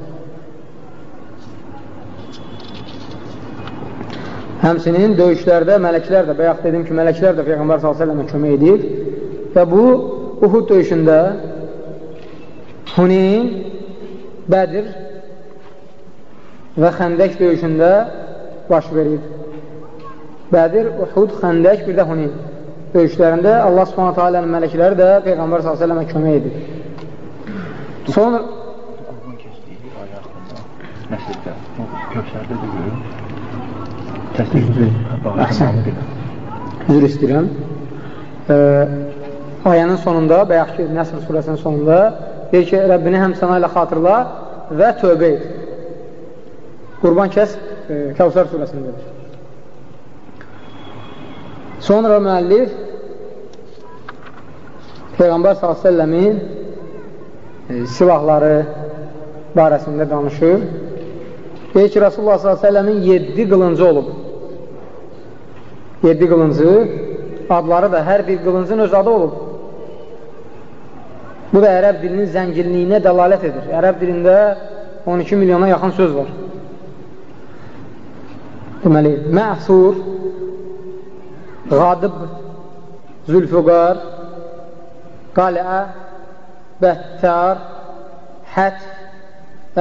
[SPEAKER 1] Həmsinin döyüşlərdə mələklər də, bayaq dedim ki, mələklər də Peyğəmbər s.ə.və kömək edir və bu Uhud döyüşündə Huneyn, Bədir və Xəndək döyüşündə baş verir. Bədir, Uhud, Xəndək, bir də Huneyn döyüşlərində Allah subhanətə alənin mələkləri də Peyğəmbər s.ə.və kömək edir. Sonra
[SPEAKER 2] məsciddə, Kövsərdə də görür.
[SPEAKER 1] Üzr istəyirəm. E, ayənin sonunda, bayaqki Nəsr surəsinin sonunda deyir ki, Rəbbini həm sənə ilə xatırla və tövbə et. Qurban kəs e, Kəvsər surəsindədir. Sonra müəllif Peyğəmbər s.ə.v-in e, silahları barəsində danışır. Deyir ki, Rasulullah s.ə.v-in 7 qılıncı olub. 7 qılıncı, adları da hər bir qılıncın öz adı olub. Bu da ərəb dilinin zənginliyinə dəlalət edir. Ərəb dilində 12 milyona yaxın söz var. Deməli, məhsur, qadıb, zülfüqar, qalə, bəttar, hət,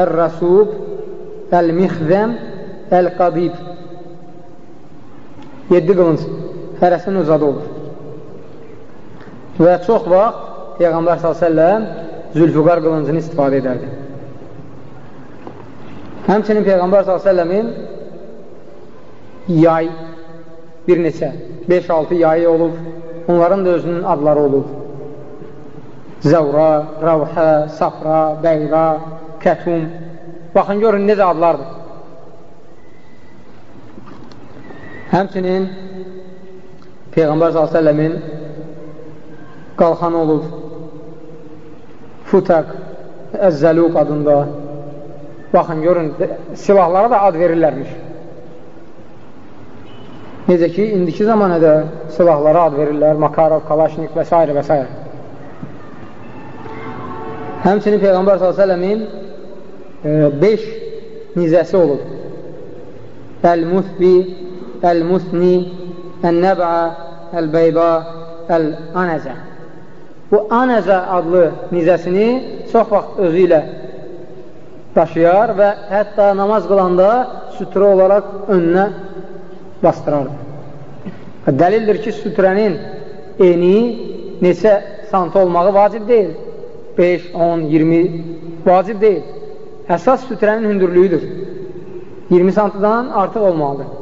[SPEAKER 1] ər-rəsub, əl-mixzəm, əl-qadib. Yeddi qılınc hərəsinin öz adı olur. Və çox vaxt Peyğəmbər s.ə.v zülfüqar qılıncını istifadə edərdi. Həmçinin Peyğəmbər s.ə.v-in yay bir neçə, 5-6 yayı olub, onların da özünün adları olub. Zəvra, Ravhə, Safra, Bəyra, Kətum. Baxın, görün necə adlardır. Həmçinin Peyğəmbər s.ə.v-in qalxanı olub, Futaq, Əzzəluq adında. Baxın, görün, silahlara da ad verirlərmiş. Necə ki, indiki zamanədə silahlara ad verirlər, Makarov, Kalaşnik və s. və s. Həmçinin Peyğəmbər s.ə.v-in 5 e, nizəsi olub. Əl-Muthbi, Əl-Muthni, Əl-Nəbə, Əl-Beyba, Əl-Anəzə. Bu Anəzə adlı nizəsini çox vaxt özü ilə daşıyar və hətta namaz qılanda sütrə olaraq önünə bastırardı. Dəlildir ki, sütrənin eni neçə sant olmağı vacib deyil. 5, 10, 20 vacib deyil. Əsas sütrənin hündürlüyüdür. 20 santıdan artıq olmalıdır.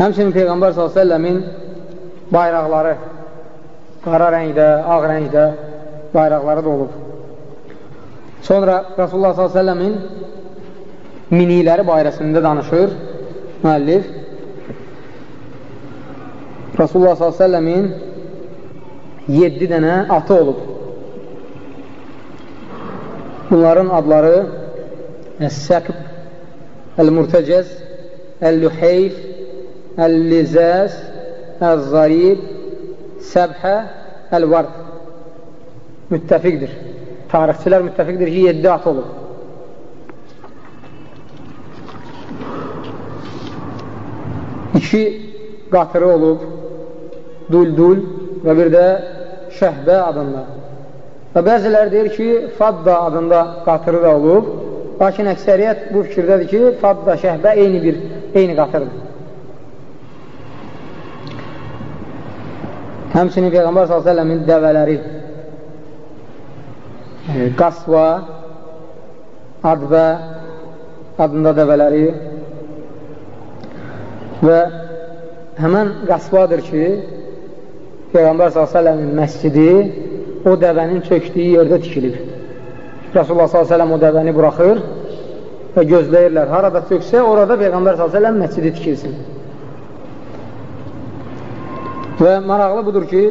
[SPEAKER 1] Həmçinin Peyğəmbər s.ə.v-in bayraqları qara rəngdə, ağ rəngdə bayraqları da olub. Sonra Rasulullah s.ə.v-in minikləri barəsində danışır müəllif. Rasulullah s.ə.v-in 7 dənə atı olub. Bunların adları Əs-Səqb, Əl-Murtəcəz, Əl-Lüheyf, Əl-Lizəz, Əz-Zarib, Səbhə, Əl-Vard. Müttəfiqdir. Tarixçilər müttəfiqdir ki, 7 at olub. İki qatırı olub, Dul-Dul və bir də Şəhbə adında. Və bəzilər deyir ki, Fadda adında qatırı da olub. Lakin əksəriyyət bu fikirdədir ki, Fadda, Şəhbə eyni bir, eyni qatırdır. Həmçinin Peyğəmbər s.ə.v-in dəvələri e, Qasva, Advə adında dəvələri və həmən Qasvadır ki, Peyğəmbər s.ə.v-in məscidi o dəvənin çökdüyü yerdə tikilib. Rasulullah s.ə.v o dəvəni buraxır və gözləyirlər. Harada çöksə, orada Peyğəmbər s.ə.v məscidi tikilsin. Və maraqlı budur ki,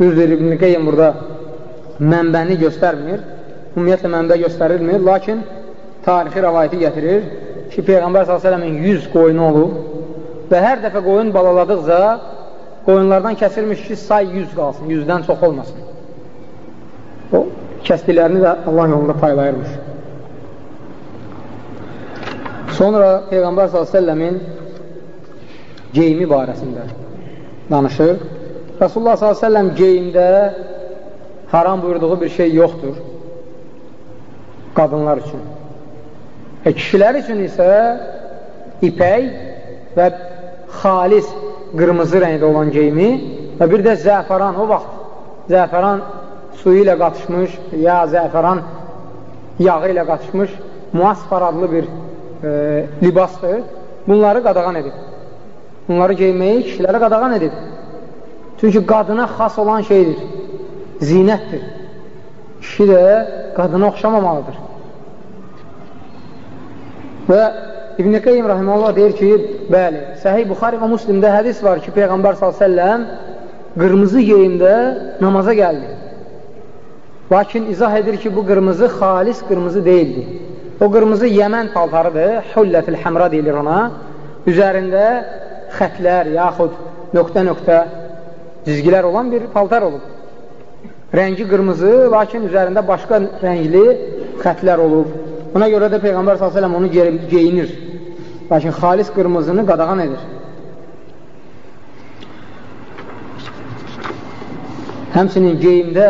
[SPEAKER 1] düzdür İbn-i Qeyyim burada mənbəni göstərmir, ümumiyyətlə mənbə göstərilmir, lakin tarixi rəvayəti gətirir ki, Peyğəmbər s.ə.v-in 100 qoyunu olub və hər dəfə qoyun balaladıqca qoyunlardan kəsilmiş ki, say 100 qalsın, 100-dən çox olmasın. O, kəsdiklərini də Allah yolunda paylayırmış. Sonra Peyğəmbər s.ə.v-in geyimi barəsində danışır. Rasulullah s.ə.v geyimdə haram buyurduğu bir şey yoxdur qadınlar üçün. E, kişilər üçün isə ipək və xalis qırmızı rəngdə olan geyimi və bir də zəfəran o vaxt zəfəran suyu ilə qatışmış ya zəfəran yağı ilə qatışmış muasfar adlı bir e, libasdır. Bunları qadağan edib. Bunları geyməyi kişilərə qadağan edib. Çünki qadına xas olan şeydir, zinətdir. Kişi də qadına oxşamamalıdır. Və İbn-i Qeym Rahiməllah deyir ki, bəli, Səhih Buxari və Muslimdə hədis var ki, Peyğəmbər s.ə.v qırmızı geyimdə namaza gəldi. Lakin izah edir ki, bu qırmızı xalis qırmızı deyildi. O qırmızı Yəmən paltarıdır, Hullətül Həmra deyilir ona. Üzərində xətlər, yaxud nöqtə-nöqtə cizgilər olan bir paltar olub. Rəngi qırmızı, lakin üzərində başqa rəngli xətlər olub. Buna görə də Peyğəmbər s.ə.v onu geyinir. Lakin xalis qırmızını qadağan edir. Həmsinin geyimdə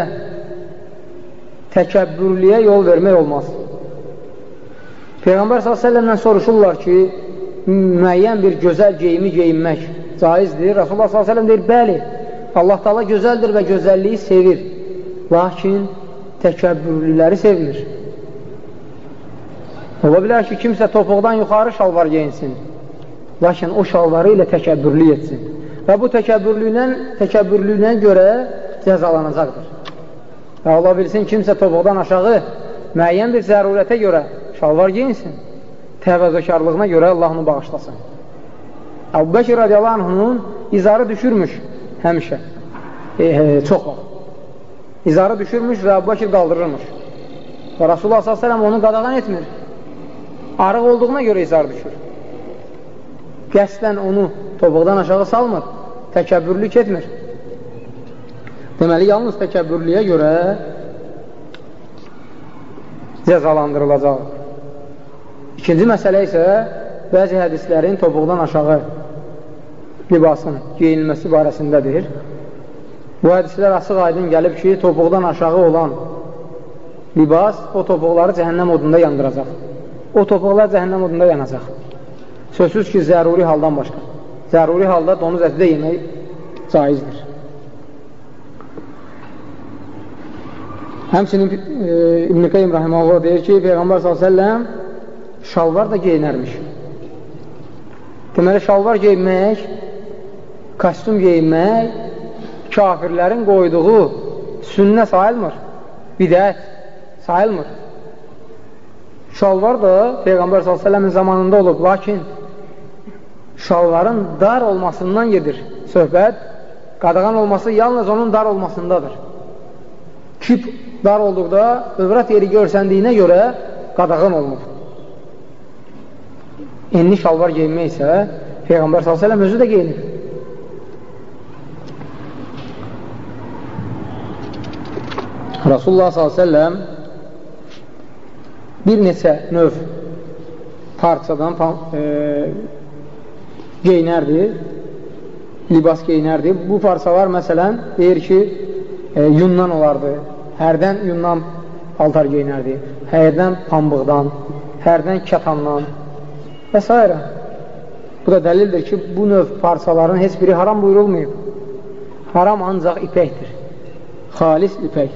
[SPEAKER 1] təkəbbürlüyə yol vermək olmaz. Peyğəmbər s.ə.v soruşurlar ki, müəyyən bir gözəl geyimi geyinmək caizdir. Rasulullah s.ə.v deyir, bəli, Allah taala gözəldir və gözəlliyi sevir. Lakin təkəbbürlüləri sevmir. Ola bilər ki, kimsə topuqdan yuxarı şalvar geyinsin. Lakin o şalvarı ilə təkəbbürlü etsin. Və bu təkəbbürlüylə, təkəbbürlüylə görə cəzalanacaqdır. Və ola bilsin, kimsə topuqdan aşağı müəyyən bir zərurətə görə şalvar geyinsin təvəzzökarlığına görə Allah onu bağışlasın. Əbu Bəkir radiyallahu anhunun izarı düşürmüş həmişə, e, e, çox vaxt. İzarı düşürmüş və Əbu Bəkir qaldırırmış. Və Rasulullah s.ə.v onu qadağan etmir. Arıq olduğuna görə izar düşür. Qəsdən onu topuqdan aşağı salmır, təkəbbürlük etmir. Deməli, yalnız təkəbbürlüyə görə cəzalandırılacaq. İkinci məsələ isə bəzi hədislərin topuqdan aşağı libasın geyinilməsi barəsindədir. Bu hədislər açıq aydın gəlib ki, topuqdan aşağı olan libas o topuqları cəhənnəm odunda yandıracaq. O topuqlar cəhənnəm odunda yanacaq. Sözsüz ki, zəruri haldan başqa. Zəruri halda donuz əti də yemək caizdir. Həmçinin e, İbn-i Qeym Rahiməllah deyir ki, Peyğəmbər s.ə.v şalvar da geyinərmiş. Deməli, şalvar geyinmək, kostyum geyinmək kafirlərin qoyduğu sünnə sayılmır, bidət sayılmır. Şalvar da Peyğəmbər s.ə.v-in zamanında olub, lakin şalvarın dar olmasından gedir söhbət, qadağan olması yalnız onun dar olmasındadır. Kip dar olduqda övrət yeri görsəndiyinə görə qadağan olunur. Enli şalvar geyinmək isə Peyğəmbər s.ə.v özü də geyinir. Rasulullah s.ə.v bir neçə növ parçadan e, geyinərdi, libas geyinərdi. Bu parçalar məsələn deyir ki, e, yundan olardı, hərdən yundan paltar geyinərdi, hərdən pambıqdan, hərdən kətandan və s. Bu da dəlildir ki, bu növ parçaların heç biri haram buyurulmayıb. Haram ancaq ipəkdir. Xalis ipək.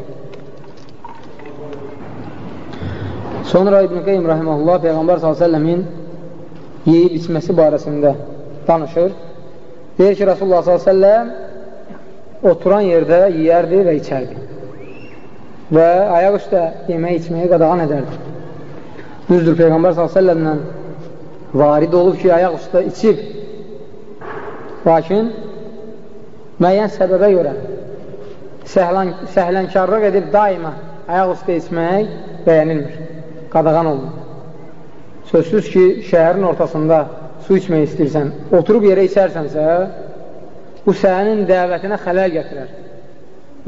[SPEAKER 1] Sonra İbn-i Qeym Rahiməhullah Peyğəmbər s.ə.v-in yeyib içməsi barəsində danışır. Deyir ki, Rasulullah s.ə.v oturan yerdə yiyərdi və içərdi. Və ayaq üstə yemək içməyə qadağan edərdi. Düzdür, Peyğəmbər s.ə.v-lə varid olub ki, ayaq üstə içib. Lakin müəyyən səbəbə görə səhlən, səhlənkarlıq edib daima ayaq üstə içmək bəyənilmir qadağan olunur. Sözsüz ki, şəhərin ortasında su içmək istəyirsən, oturub yerə içərsənsə, bu sənin dəvətinə xələl gətirər.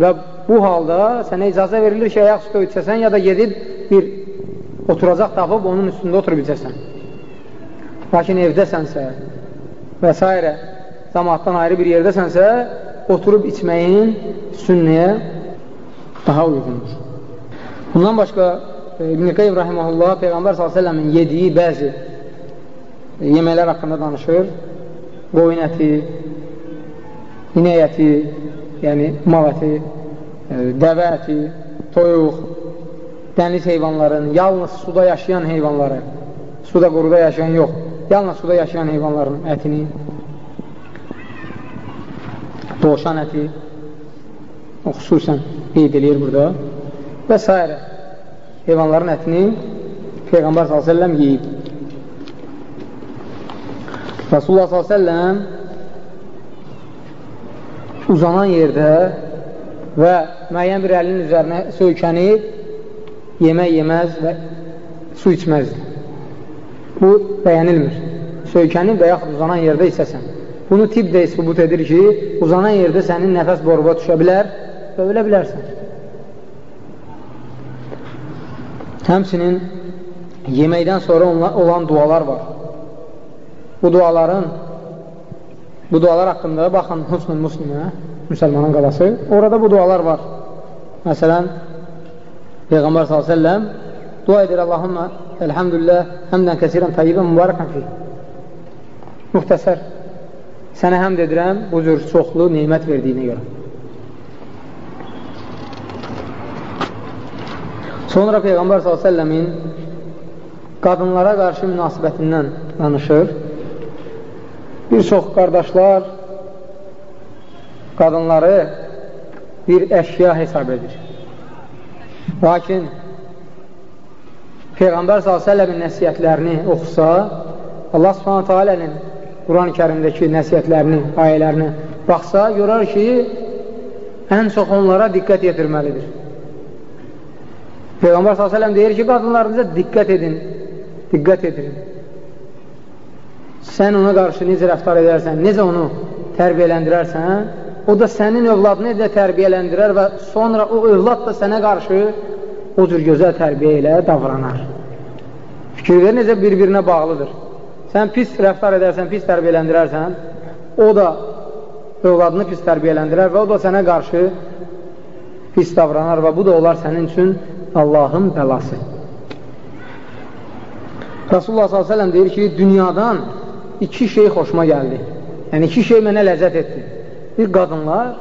[SPEAKER 1] Və bu halda sənə icazə verilir ki, ayaq üstə içəsən, ya da gedib bir oturacaq tapıb onun üstündə oturub içəsən. Lakin evdəsənsə və s. cəmaatdan ayrı bir yerdəsənsə, oturub içməyin sünnəyə daha uyğundur. Bundan başqa İbn-i Qeym Rahiməhullah Peyğəmbər s.ə.v-in yediyi bəzi yeməklər haqqında danışır. Qoyun əti, inək əti, yəni mal əti, dəvə əti, toyuq, dəniz heyvanların, yalnız suda yaşayan heyvanları, suda quruda yaşayan yox, yalnız suda yaşayan heyvanların ətini, doğuşan əti, o xüsusən qeyd edir burada və s heyvanların ətini Peyğəmbər s.ə.v yeyib. Rasulullah s.ə.v uzanan yerdə və müəyyən bir əlinin üzərinə söykənib yemək yeməz və su içməzdir. Bu bəyənilmir. Söykənib və yaxud uzanan yerdə istəsən. Bunu tib də isbut edir ki, uzanan yerdə sənin nəfəs boruba düşə bilər və ölə bilərsən. Həmçinin yeməkdən sonra olan dualar var. Bu duaların bu dualar haqqında baxın Husnul Muslimə, müsəlmanın qalası. Orada bu dualar var. Məsələn, Peyğəmbər s.ə.v dua edir Allahümə elhamdülillah həmdən kəsirən tayyibən mübarəkən fi. Muxtəsər. Sənə həmd edirəm bu cür çoxlu neymət verdiyinə görə. Sonra Peyğəmbər s.ə.v-in qadınlara qarşı münasibətindən danışır. Bir çox qardaşlar qadınları bir əşya hesab edir. Lakin Peyğəmbər s.ə.v-in nəsiyyətlərini oxusa, Allah s.ə.v-in Quran-ı kərimdəki nəsiyyətlərini, ayələrini baxsa, görər ki, ən çox onlara diqqət yetirməlidir. Peyğəmbər s.ə.v deyir ki, qadınlarınıza diqqət edin, diqqət edin. Sən ona qarşı necə rəftar edərsən, necə onu tərbiyələndirərsən, o da sənin övladını necə tərbiyələndirər və sonra o övlad da sənə qarşı o cür gözəl tərbiyə ilə davranar. Fikir ver, necə bir-birinə bağlıdır. Sən pis rəftar edərsən, pis tərbiyələndirərsən, o da övladını pis tərbiyələndirər və o da sənə qarşı pis davranar və bu da olar sənin üçün Allahın bəlası. Rasulullah s.ə.v deyir ki, dünyadan iki şey xoşuma gəldi. Yəni, iki şey mənə ləzzət etdi. Bir qadınlar,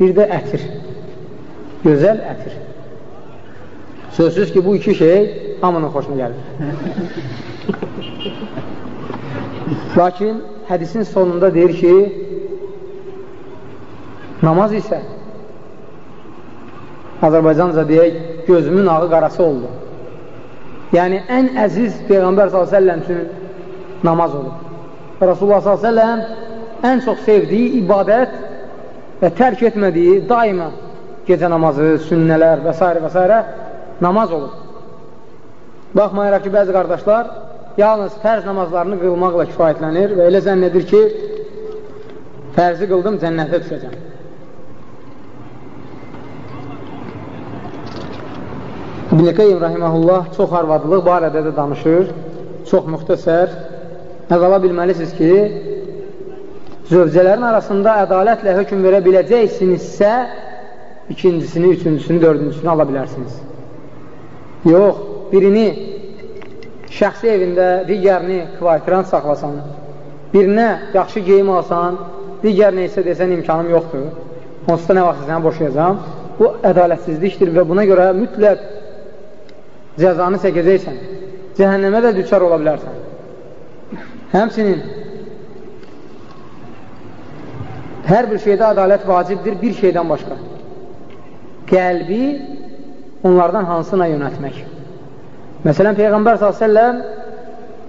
[SPEAKER 1] bir də ətir. Gözəl ətir. Sözsüz ki, bu iki şey hamının xoşuna gəlir. Lakin hədisin sonunda deyir ki, namaz isə Azərbaycanca deyək, gözümün ağı qarası oldu. Yəni, ən əziz Peyğəmbər s.ə.v üçün namaz olur. Rasulullah s.ə.v ən çox sevdiyi ibadət və tərk etmədiyi, daima gecə namazı, sünnələr və s. və s. namaz olur. Baxmayaraq ki, bəzi qardaşlar yalnız fərz namazlarını qılmaqla kifayətlənir və elə zənn edir ki, fərzi qıldım, cənnətə düşəcəm. İbn-i Qeym Rahiməhullah çox arvadlıq barədə də danışır, çox müxtəsər. Əvvəla bilməlisiniz ki, zövcələrin arasında ədalətlə hökum verə biləcəksinizsə, ikincisini, üçüncüsünü, dördüncüsünü ala bilərsiniz. Yox, birini şəxsi evində, digərini kvartiran saxlasan, birinə yaxşı geyim alsan, digərinə isə desən imkanım yoxdur, onsuz da nə vaxt sənə boşayacam, bu ədalətsizlikdir və buna görə mütləq cəzanı çəkəcəksən, cəhənnəmə də düçar ola bilərsən. Həmsinin hər bir şeydə ədalət vacibdir bir şeydən başqa. Qəlbi onlardan hansına yönətmək. Məsələn, Peyğəmbər s.ə.v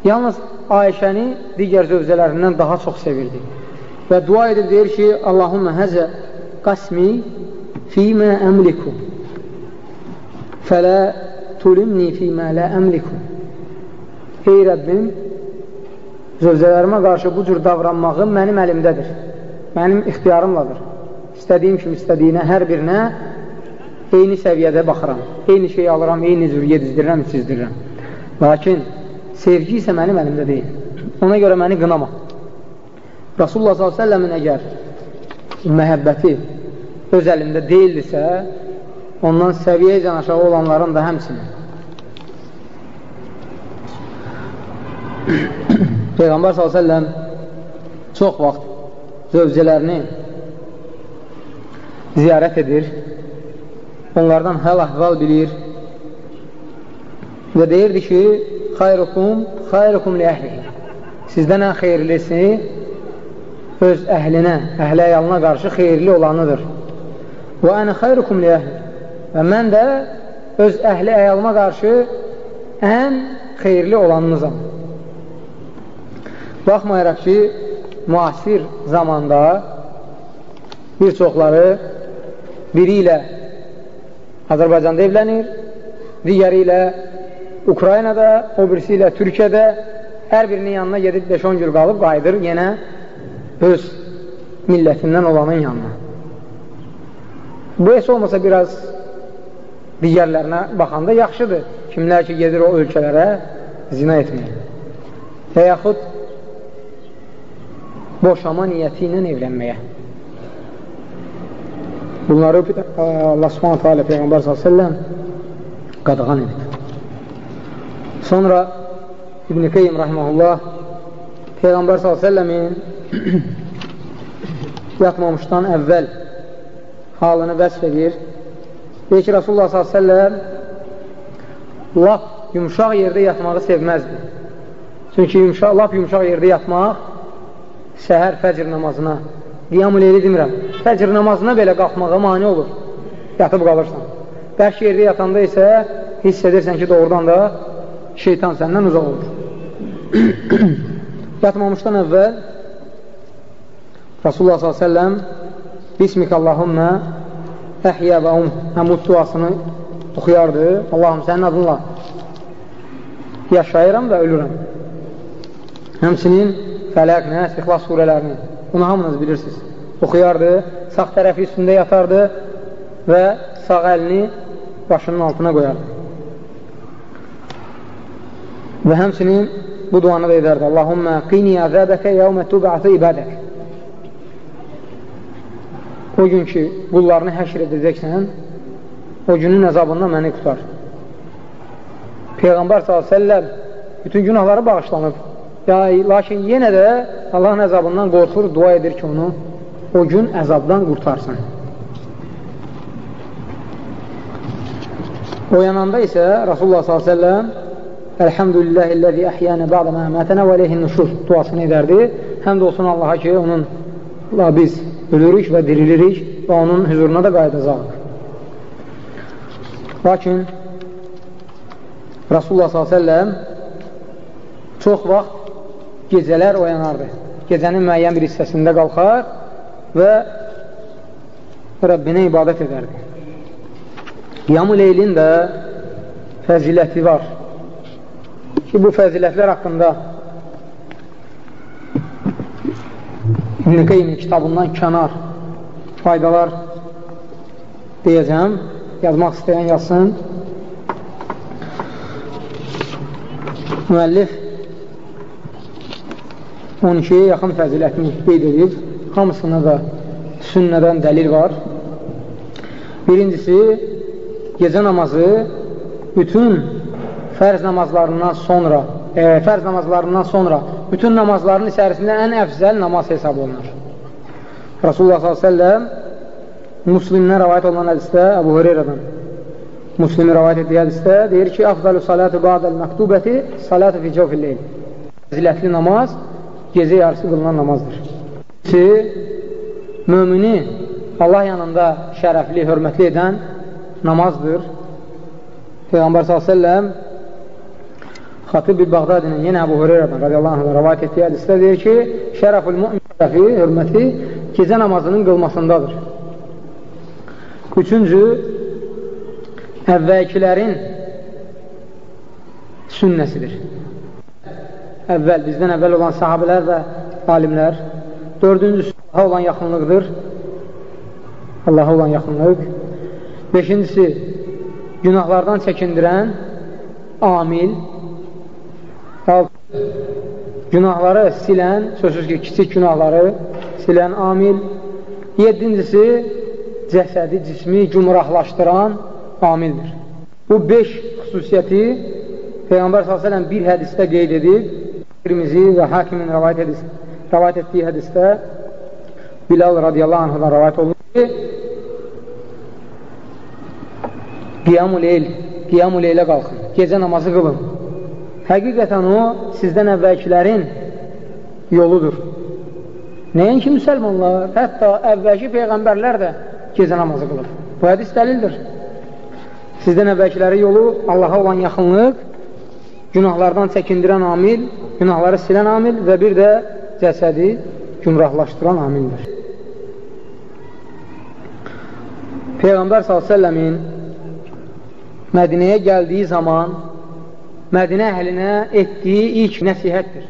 [SPEAKER 1] yalnız Ayşəni digər zövcələrindən daha çox sevirdi. Və dua edib deyir ki, Allahümmə həzə qasmi fīmə əmliku fələ tulimni fīmə lə əmliku Ey Rəbbim, zövcələrimə qarşı bu cür davranmağım mənim əlimdədir, mənim ixtiyarımladır. İstədiyim kimi istədiyinə, hər birinə eyni səviyyədə baxıram, eyni şeyi alıram, eyni cür yedizdirirəm, çizdirirəm. Lakin sevgi isə mənim əlimdə deyil. Ona görə məni qınama. Rasulullah s.ə.v-in əgər məhəbbəti öz əlində deyildirsə, ondan səviyyəcən aşağı olanların da həmsinin. <coughs> Peyğəmbər s.ə.v çox vaxt zövcələrini ziyarət edir onlardan həl-əhval bilir və deyirdi ki, xayrukum, xayrukum li əhlihi. Sizdən ən xeyirlisi öz əhlinə, əhlə əyalına qarşı xeyirli olanıdır. Və ənə xayrukum li əhli. Və mən də öz əhli əyalıma qarşı ən xeyirli olanınızam. Baxmayaraq ki, müasir zamanda bir çoxları biri ilə Azərbaycanda evlənir, digəri ilə Ukraynada, o birisi ilə Türkiyədə hər birinin yanına gedib 5-10 gün qalıb qayıdır yenə öz millətindən olanın yanına. Bu heç olmasa biraz digərlərinə baxanda yaxşıdır. Kimlər ki, gedir o ölkələrə zina etməyə. Və yaxud boşama niyyəti ilə evlənməyə. Bunları Allah subhanətə alə Peyğəmbər s.ə.v qadağan edib. Sonra İbn-i Qeym rəhməhullah Peyğəmbər s.ə.v-in <clears throat> yatmamışdan əvvəl halını vəsf edir. Deyir ki, Rasulullah s.ə.v lap yumuşaq yerdə yatmağı sevməzdi. Çünki yumuşaq, lap yumuşaq yerdə yatmaq səhər fəcr namazına qiyam-ı leyli demirəm, fəcr namazına belə qalxmağa mani olur, yatıb qalırsan. Bərk yerdə yatanda isə hiss edirsən ki, doğrudan da şeytan səndən uzaq olur. <coughs> Yatmamışdan əvvəl Rasulullah s.ə.v Bismik Allahümmə əhyə və um əmud duasını oxuyardı. Allahım, sənin adınla yaşayıram və ölürəm. Həmsinin Fələq, Nəs, İxlas surələrini Bunu hamınız bilirsiniz. Oxuyardı, sağ tərəfi üstündə yatardı və sağ əlini başının altına qoyardı. Və həmsinin bu duanı da edərdi. Allahümmə qini əzəbəkə yəvmə tubətə ibədək. O gün ki, qullarını həşr edəcəksən, o günün əzabından məni qutar. Peyğəmbər s.ə.v bütün günahları bağışlanıb. Lakin yenə də Allahın əzabından qorxur, dua edir ki, onu o gün əzabdan qurtarsın. Oyananda isə Rasulullah s.ə.v Əlhəmdülilləhilləzi əhyənə bə'də məmətənə və aleyhin nüşur duasını edərdi. Həmd olsun Allaha ki, onunla biz ölürük və dirilirik və onun hüzuruna da qayıdacaq. Lakin Rasulullah s.ə.v çox vaxt gecələr oyanardı. Gecənin müəyyən bir hissəsində qalxar və Rəbbinə ibadət edərdi. Qiyam-ı leylin də fəziləti var ki, bu fəzilətlər haqqında İbn-i Qeymin kitabından kənar faydalar deyəcəm. Yazmaq istəyən yazsın. Müəllif 12-yə yaxın fəzilətini qeyd edib. Hamısına da sünnədən dəlil var. Birincisi, gecə namazı bütün fərz namazlarından sonra e, fərz namazlarından sonra bütün namazların içərisində ən əfzəl namaz hesab olunur. Rasulullah s.ə.v Müslimdən rəvayət olunan hədisdə Əbu Hüreyrədən Müslimi rəvayət etdiyi hədisdə deyir ki, Afdalu salatu ba'dəl məktubəti salatu fi cəvfilleyl Fəzilətli namaz gecə yarısı qılınan namazdır. Ki, mümini Allah yanında şərəfli, hörmətli edən namazdır. Peyğəmbər s.ə.v Xatib bir Bağdadinin yenə Əbu Hüreyrədən radiyallahu anh rəvayət etdiyi hədisdə deyir ki, şərəfül mümin şərəfi, hörməti gecə namazının qılmasındadır. Üçüncü, əvvəlkilərin sünnəsidir. Əvvəl, bizdən əvvəl olan sahabələr və alimlər. Dördüncüsü, Allaha olan yaxınlıqdır. Allaha olan yaxınlıq. Beşincisi, günahlardan çəkindirən amil, günahları silən, sözsüz ki, kiçik günahları silən amil. Yedincisi, cəsədi, cismi cumrahlaşdıran amildir. Bu beş xüsusiyyəti Peyğəmbər s.ə.v bir hədisdə qeyd edib, Tirmizi və Hakimin rəvayət, edis, rəvayət etdiyi hədisdə Bilal radiyallahu anhdan rəvayət olunur ki, qiyam-ı leyl, qiyam-ı leylə qalxın, gecə namazı qılın. Həqiqətən o, sizdən əvvəlkilərin yoludur. Nəinki müsəlmanlar, hətta əvvəlki peyğəmbərlər də gecə namazı qılır. Bu hədis dəlildir. Sizdən əvvəlkiləri yolu Allaha olan yaxınlıq, günahlardan çəkindirən amil, günahları silən amil və bir də cəsədi gümrahlaşdıran amildir. Peyğəmbər s.ə.v-in Mədinəyə gəldiyi zaman Mədinə əhlinə etdiyi ilk nəsihətdir.